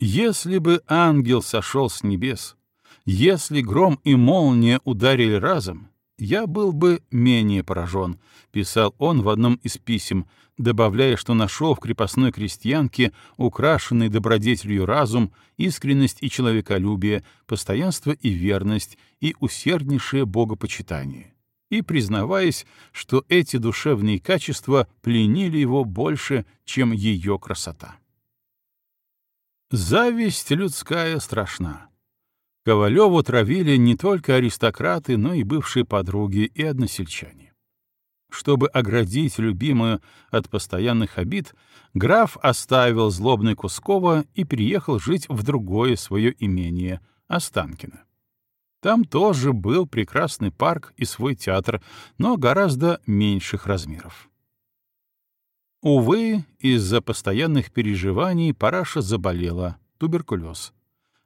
Speaker 1: Если бы ангел сошел с небес, если гром и молния ударили разом, «Я был бы менее поражен», — писал он в одном из писем, добавляя, что нашел в крепостной крестьянке украшенный добродетелью разум, искренность и человеколюбие, постоянство и верность и усерднейшее богопочитание, и признаваясь, что эти душевные качества пленили его больше, чем ее красота. Зависть людская страшна. Ковалеву травили не только аристократы, но и бывшие подруги и односельчане. Чтобы оградить любимую от постоянных обид, граф оставил злобный Кускова и переехал жить в другое свое имение — Останкино. Там тоже был прекрасный парк и свой театр, но гораздо меньших размеров. Увы, из-за постоянных переживаний Параша заболела, туберкулез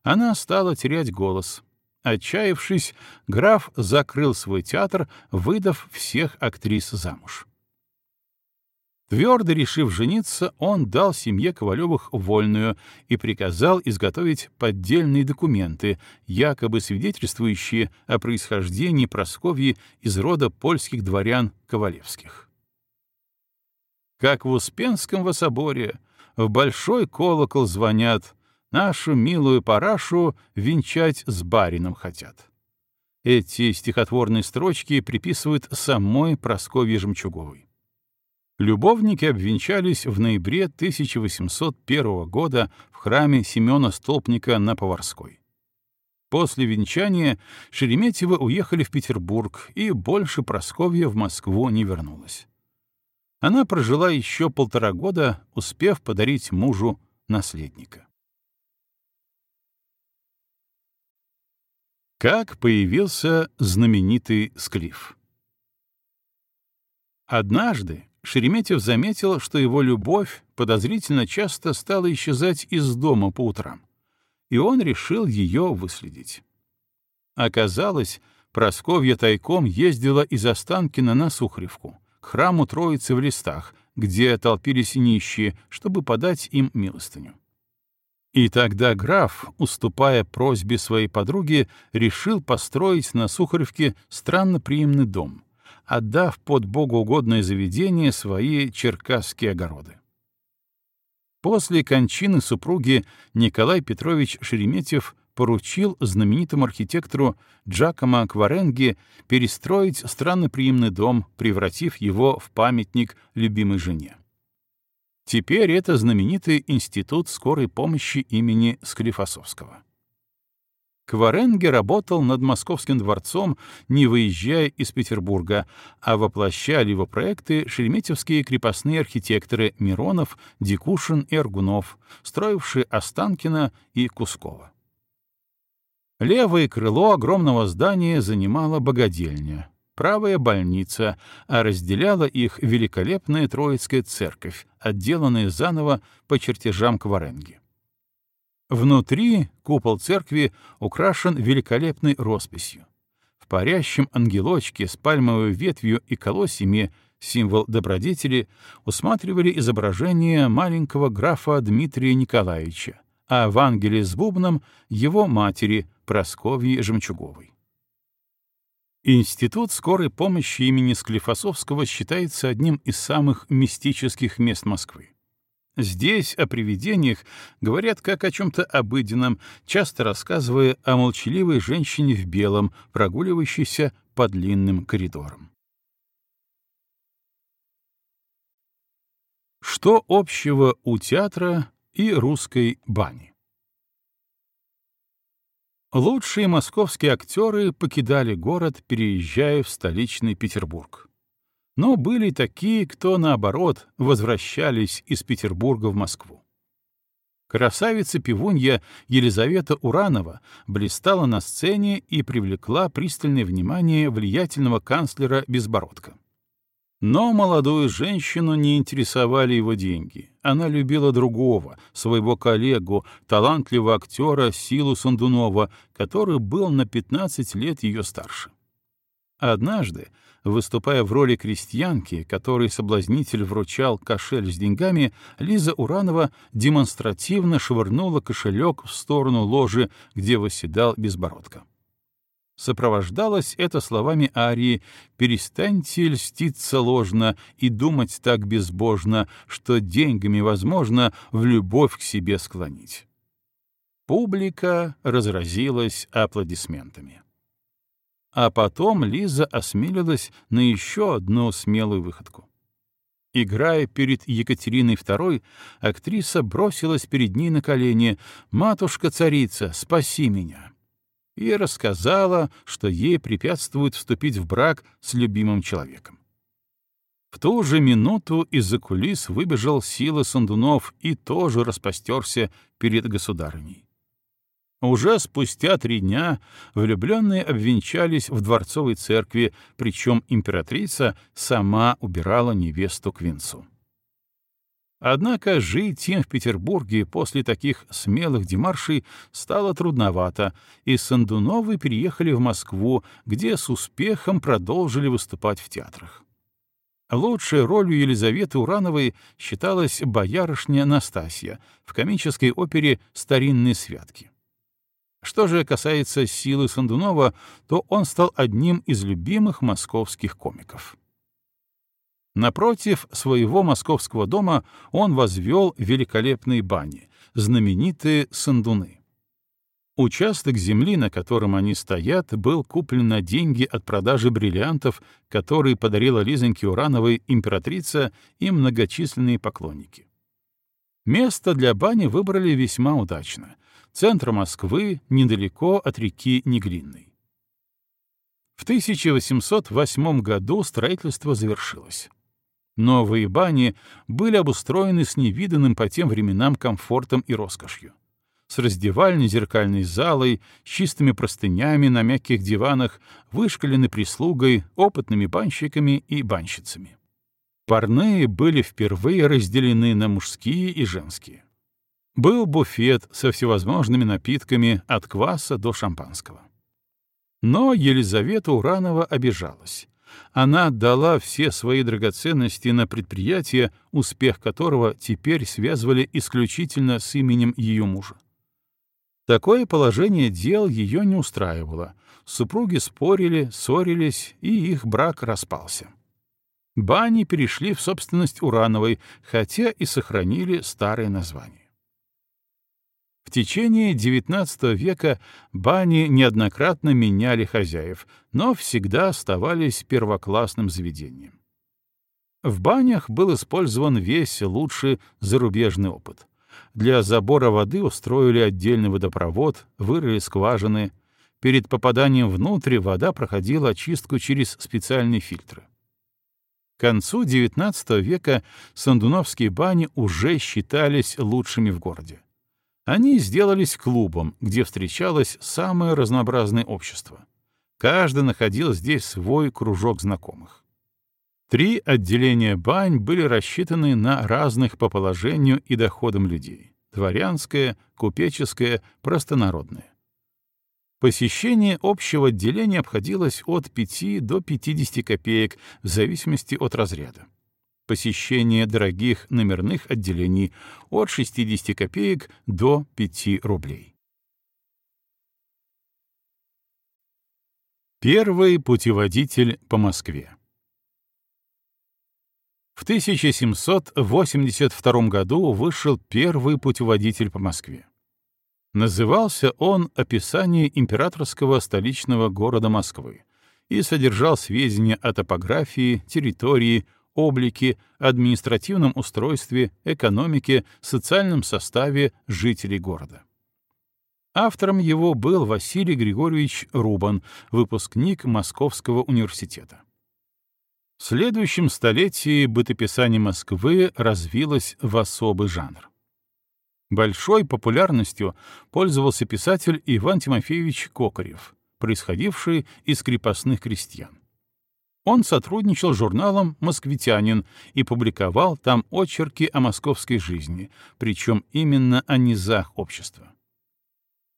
Speaker 1: она стала терять голос. Отчаявшись, граф закрыл свой театр, выдав всех актрис замуж. Твердо решив жениться, он дал семье Ковалевых вольную и приказал изготовить поддельные документы, якобы свидетельствующие о происхождении Просковьи из рода польских дворян Ковалевских. Как в Успенском соборе, в большой колокол звонят, нашу милую парашу венчать с барином хотят. Эти стихотворные строчки приписывают самой Прасковье Жемчуговой. Любовники обвенчались в ноябре 1801 года в храме Семена Столпника на Поварской. После венчания Шереметьевы уехали в Петербург, и больше Просковья в Москву не вернулась. Она прожила еще полтора года, успев подарить мужу наследника. Как появился знаменитый Склиф? Однажды Шереметьев заметил, что его любовь подозрительно часто стала исчезать из дома по утрам, и он решил ее выследить. Оказалось, Просковья тайком ездила из Останкина на Сухаревку, к храму Троицы в листах, где толпились нищие, чтобы подать им милостыню. И тогда граф, уступая просьбе своей подруги, решил построить на Сухаревке странноприимный дом, отдав под богоугодное заведение свои черкасские огороды. После кончины супруги Николай Петрович Шереметьев поручил знаменитому архитектору Джакомо Кваренге перестроить странноприимный дом, превратив его в памятник любимой жене. Теперь это знаменитый институт скорой помощи имени Склифосовского. Кваренге работал над Московским дворцом, не выезжая из Петербурга, а воплощали его проекты шереметьевские крепостные архитекторы Миронов, Дикушин и Аргунов, строившие Останкино и Кускова. Левое крыло огромного здания занимала богадельня, правая — больница, а разделяла их великолепная Троицкая церковь, отделанная заново по чертежам Кваренги. Внутри купол церкви украшен великолепной росписью. В парящем ангелочке с пальмовой ветвью и колосьями, символ добродетели, усматривали изображение маленького графа Дмитрия Николаевича, а в ангеле с бубном — его матери Просковьи Жемчуговой. Институт скорой помощи имени Склифосовского считается одним из самых мистических мест Москвы. Здесь о привидениях говорят как о чем-то обыденном, часто рассказывая о молчаливой женщине в белом, прогуливающейся по длинным коридорам. Что общего у театра и русской бани? Лучшие московские актеры покидали город, переезжая в столичный Петербург. Но были такие, кто, наоборот, возвращались из Петербурга в Москву. Красавица-пивунья Елизавета Уранова блистала на сцене и привлекла пристальное внимание влиятельного канцлера Безбородка. Но молодую женщину не интересовали его деньги. Она любила другого, своего коллегу, талантливого актера Силу Сандунова, который был на 15 лет ее старше. Однажды, выступая в роли крестьянки, которой соблазнитель вручал кошель с деньгами, Лиза Уранова демонстративно швырнула кошелек в сторону ложи, где восседал Безбородко. Сопровождалось это словами Арии «Перестаньте льститься ложно и думать так безбожно, что деньгами возможно в любовь к себе склонить». Публика разразилась аплодисментами. А потом Лиза осмелилась на еще одну смелую выходку. Играя перед Екатериной II, актриса бросилась перед ней на колени «Матушка-царица, спаси меня!» и рассказала, что ей препятствует вступить в брак с любимым человеком. В ту же минуту из-за кулис выбежал Сила Сандунов и тоже распостерся перед государыней. Уже спустя три дня влюбленные обвенчались в дворцовой церкви, причем императрица сама убирала невесту к венцу. Однако жить им в Петербурге после таких смелых демаршей стало трудновато, и Сандуновы переехали в Москву, где с успехом продолжили выступать в театрах. Лучшей ролью Елизаветы Урановой считалась боярышня Настасья в комической опере «Старинные святки». Что же касается силы Сандунова, то он стал одним из любимых московских комиков. Напротив своего московского дома он возвел великолепные бани, знаменитые Сандуны. Участок земли, на котором они стоят, был куплен на деньги от продажи бриллиантов, которые подарила Лизоньке Урановой императрица и многочисленные поклонники. Место для бани выбрали весьма удачно — центр Москвы, недалеко от реки Неглинной. В 1808 году строительство завершилось. Новые бани были обустроены с невиданным по тем временам комфортом и роскошью. С раздевальной зеркальной залой, с чистыми простынями на мягких диванах, вышкаленной прислугой, опытными банщиками и банщицами. Парные были впервые разделены на мужские и женские. Был буфет со всевозможными напитками от кваса до шампанского. Но Елизавета Уранова обижалась. Она отдала все свои драгоценности на предприятие, успех которого теперь связывали исключительно с именем ее мужа. Такое положение дел ее не устраивало. Супруги спорили, ссорились, и их брак распался. Бани перешли в собственность Урановой, хотя и сохранили старое название. В течение XIX века бани неоднократно меняли хозяев, но всегда оставались первоклассным заведением. В банях был использован весь лучший зарубежный опыт. Для забора воды устроили отдельный водопровод, вырыли скважины — Перед попаданием внутрь вода проходила очистку через специальные фильтры. К концу XIX века сандуновские бани уже считались лучшими в городе. Они сделались клубом, где встречалось самое разнообразное общество. Каждый находил здесь свой кружок знакомых. Три отделения бань были рассчитаны на разных по положению и доходам людей — дворянское, купеческое, простонародное. Посещение общего отделения обходилось от 5 до 50 копеек в зависимости от разряда. Посещение дорогих номерных отделений от 60 копеек до 5 рублей. Первый путеводитель по Москве В 1782 году вышел первый путеводитель по Москве. Назывался он «Описание императорского столичного города Москвы» и содержал сведения о топографии, территории, облике, административном устройстве, экономике, социальном составе жителей города. Автором его был Василий Григорьевич Рубан, выпускник Московского университета. В следующем столетии бытописание Москвы развилось в особый жанр. Большой популярностью пользовался писатель Иван Тимофеевич Кокарев, происходивший из крепостных крестьян. Он сотрудничал с журналом «Москвитянин» и публиковал там очерки о московской жизни, причем именно о низах общества.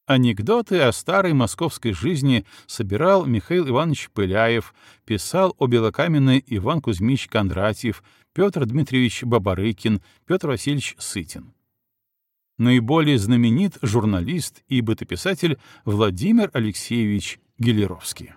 Speaker 1: Анекдоты о старой московской жизни собирал Михаил Иванович Пыляев, писал о белокаменной Иван Кузьмич Кондратьев, Петр Дмитриевич Бабарыкин, Петр Васильевич Сытин наиболее знаменит журналист и бытописатель Владимир Алексеевич Гелеровский.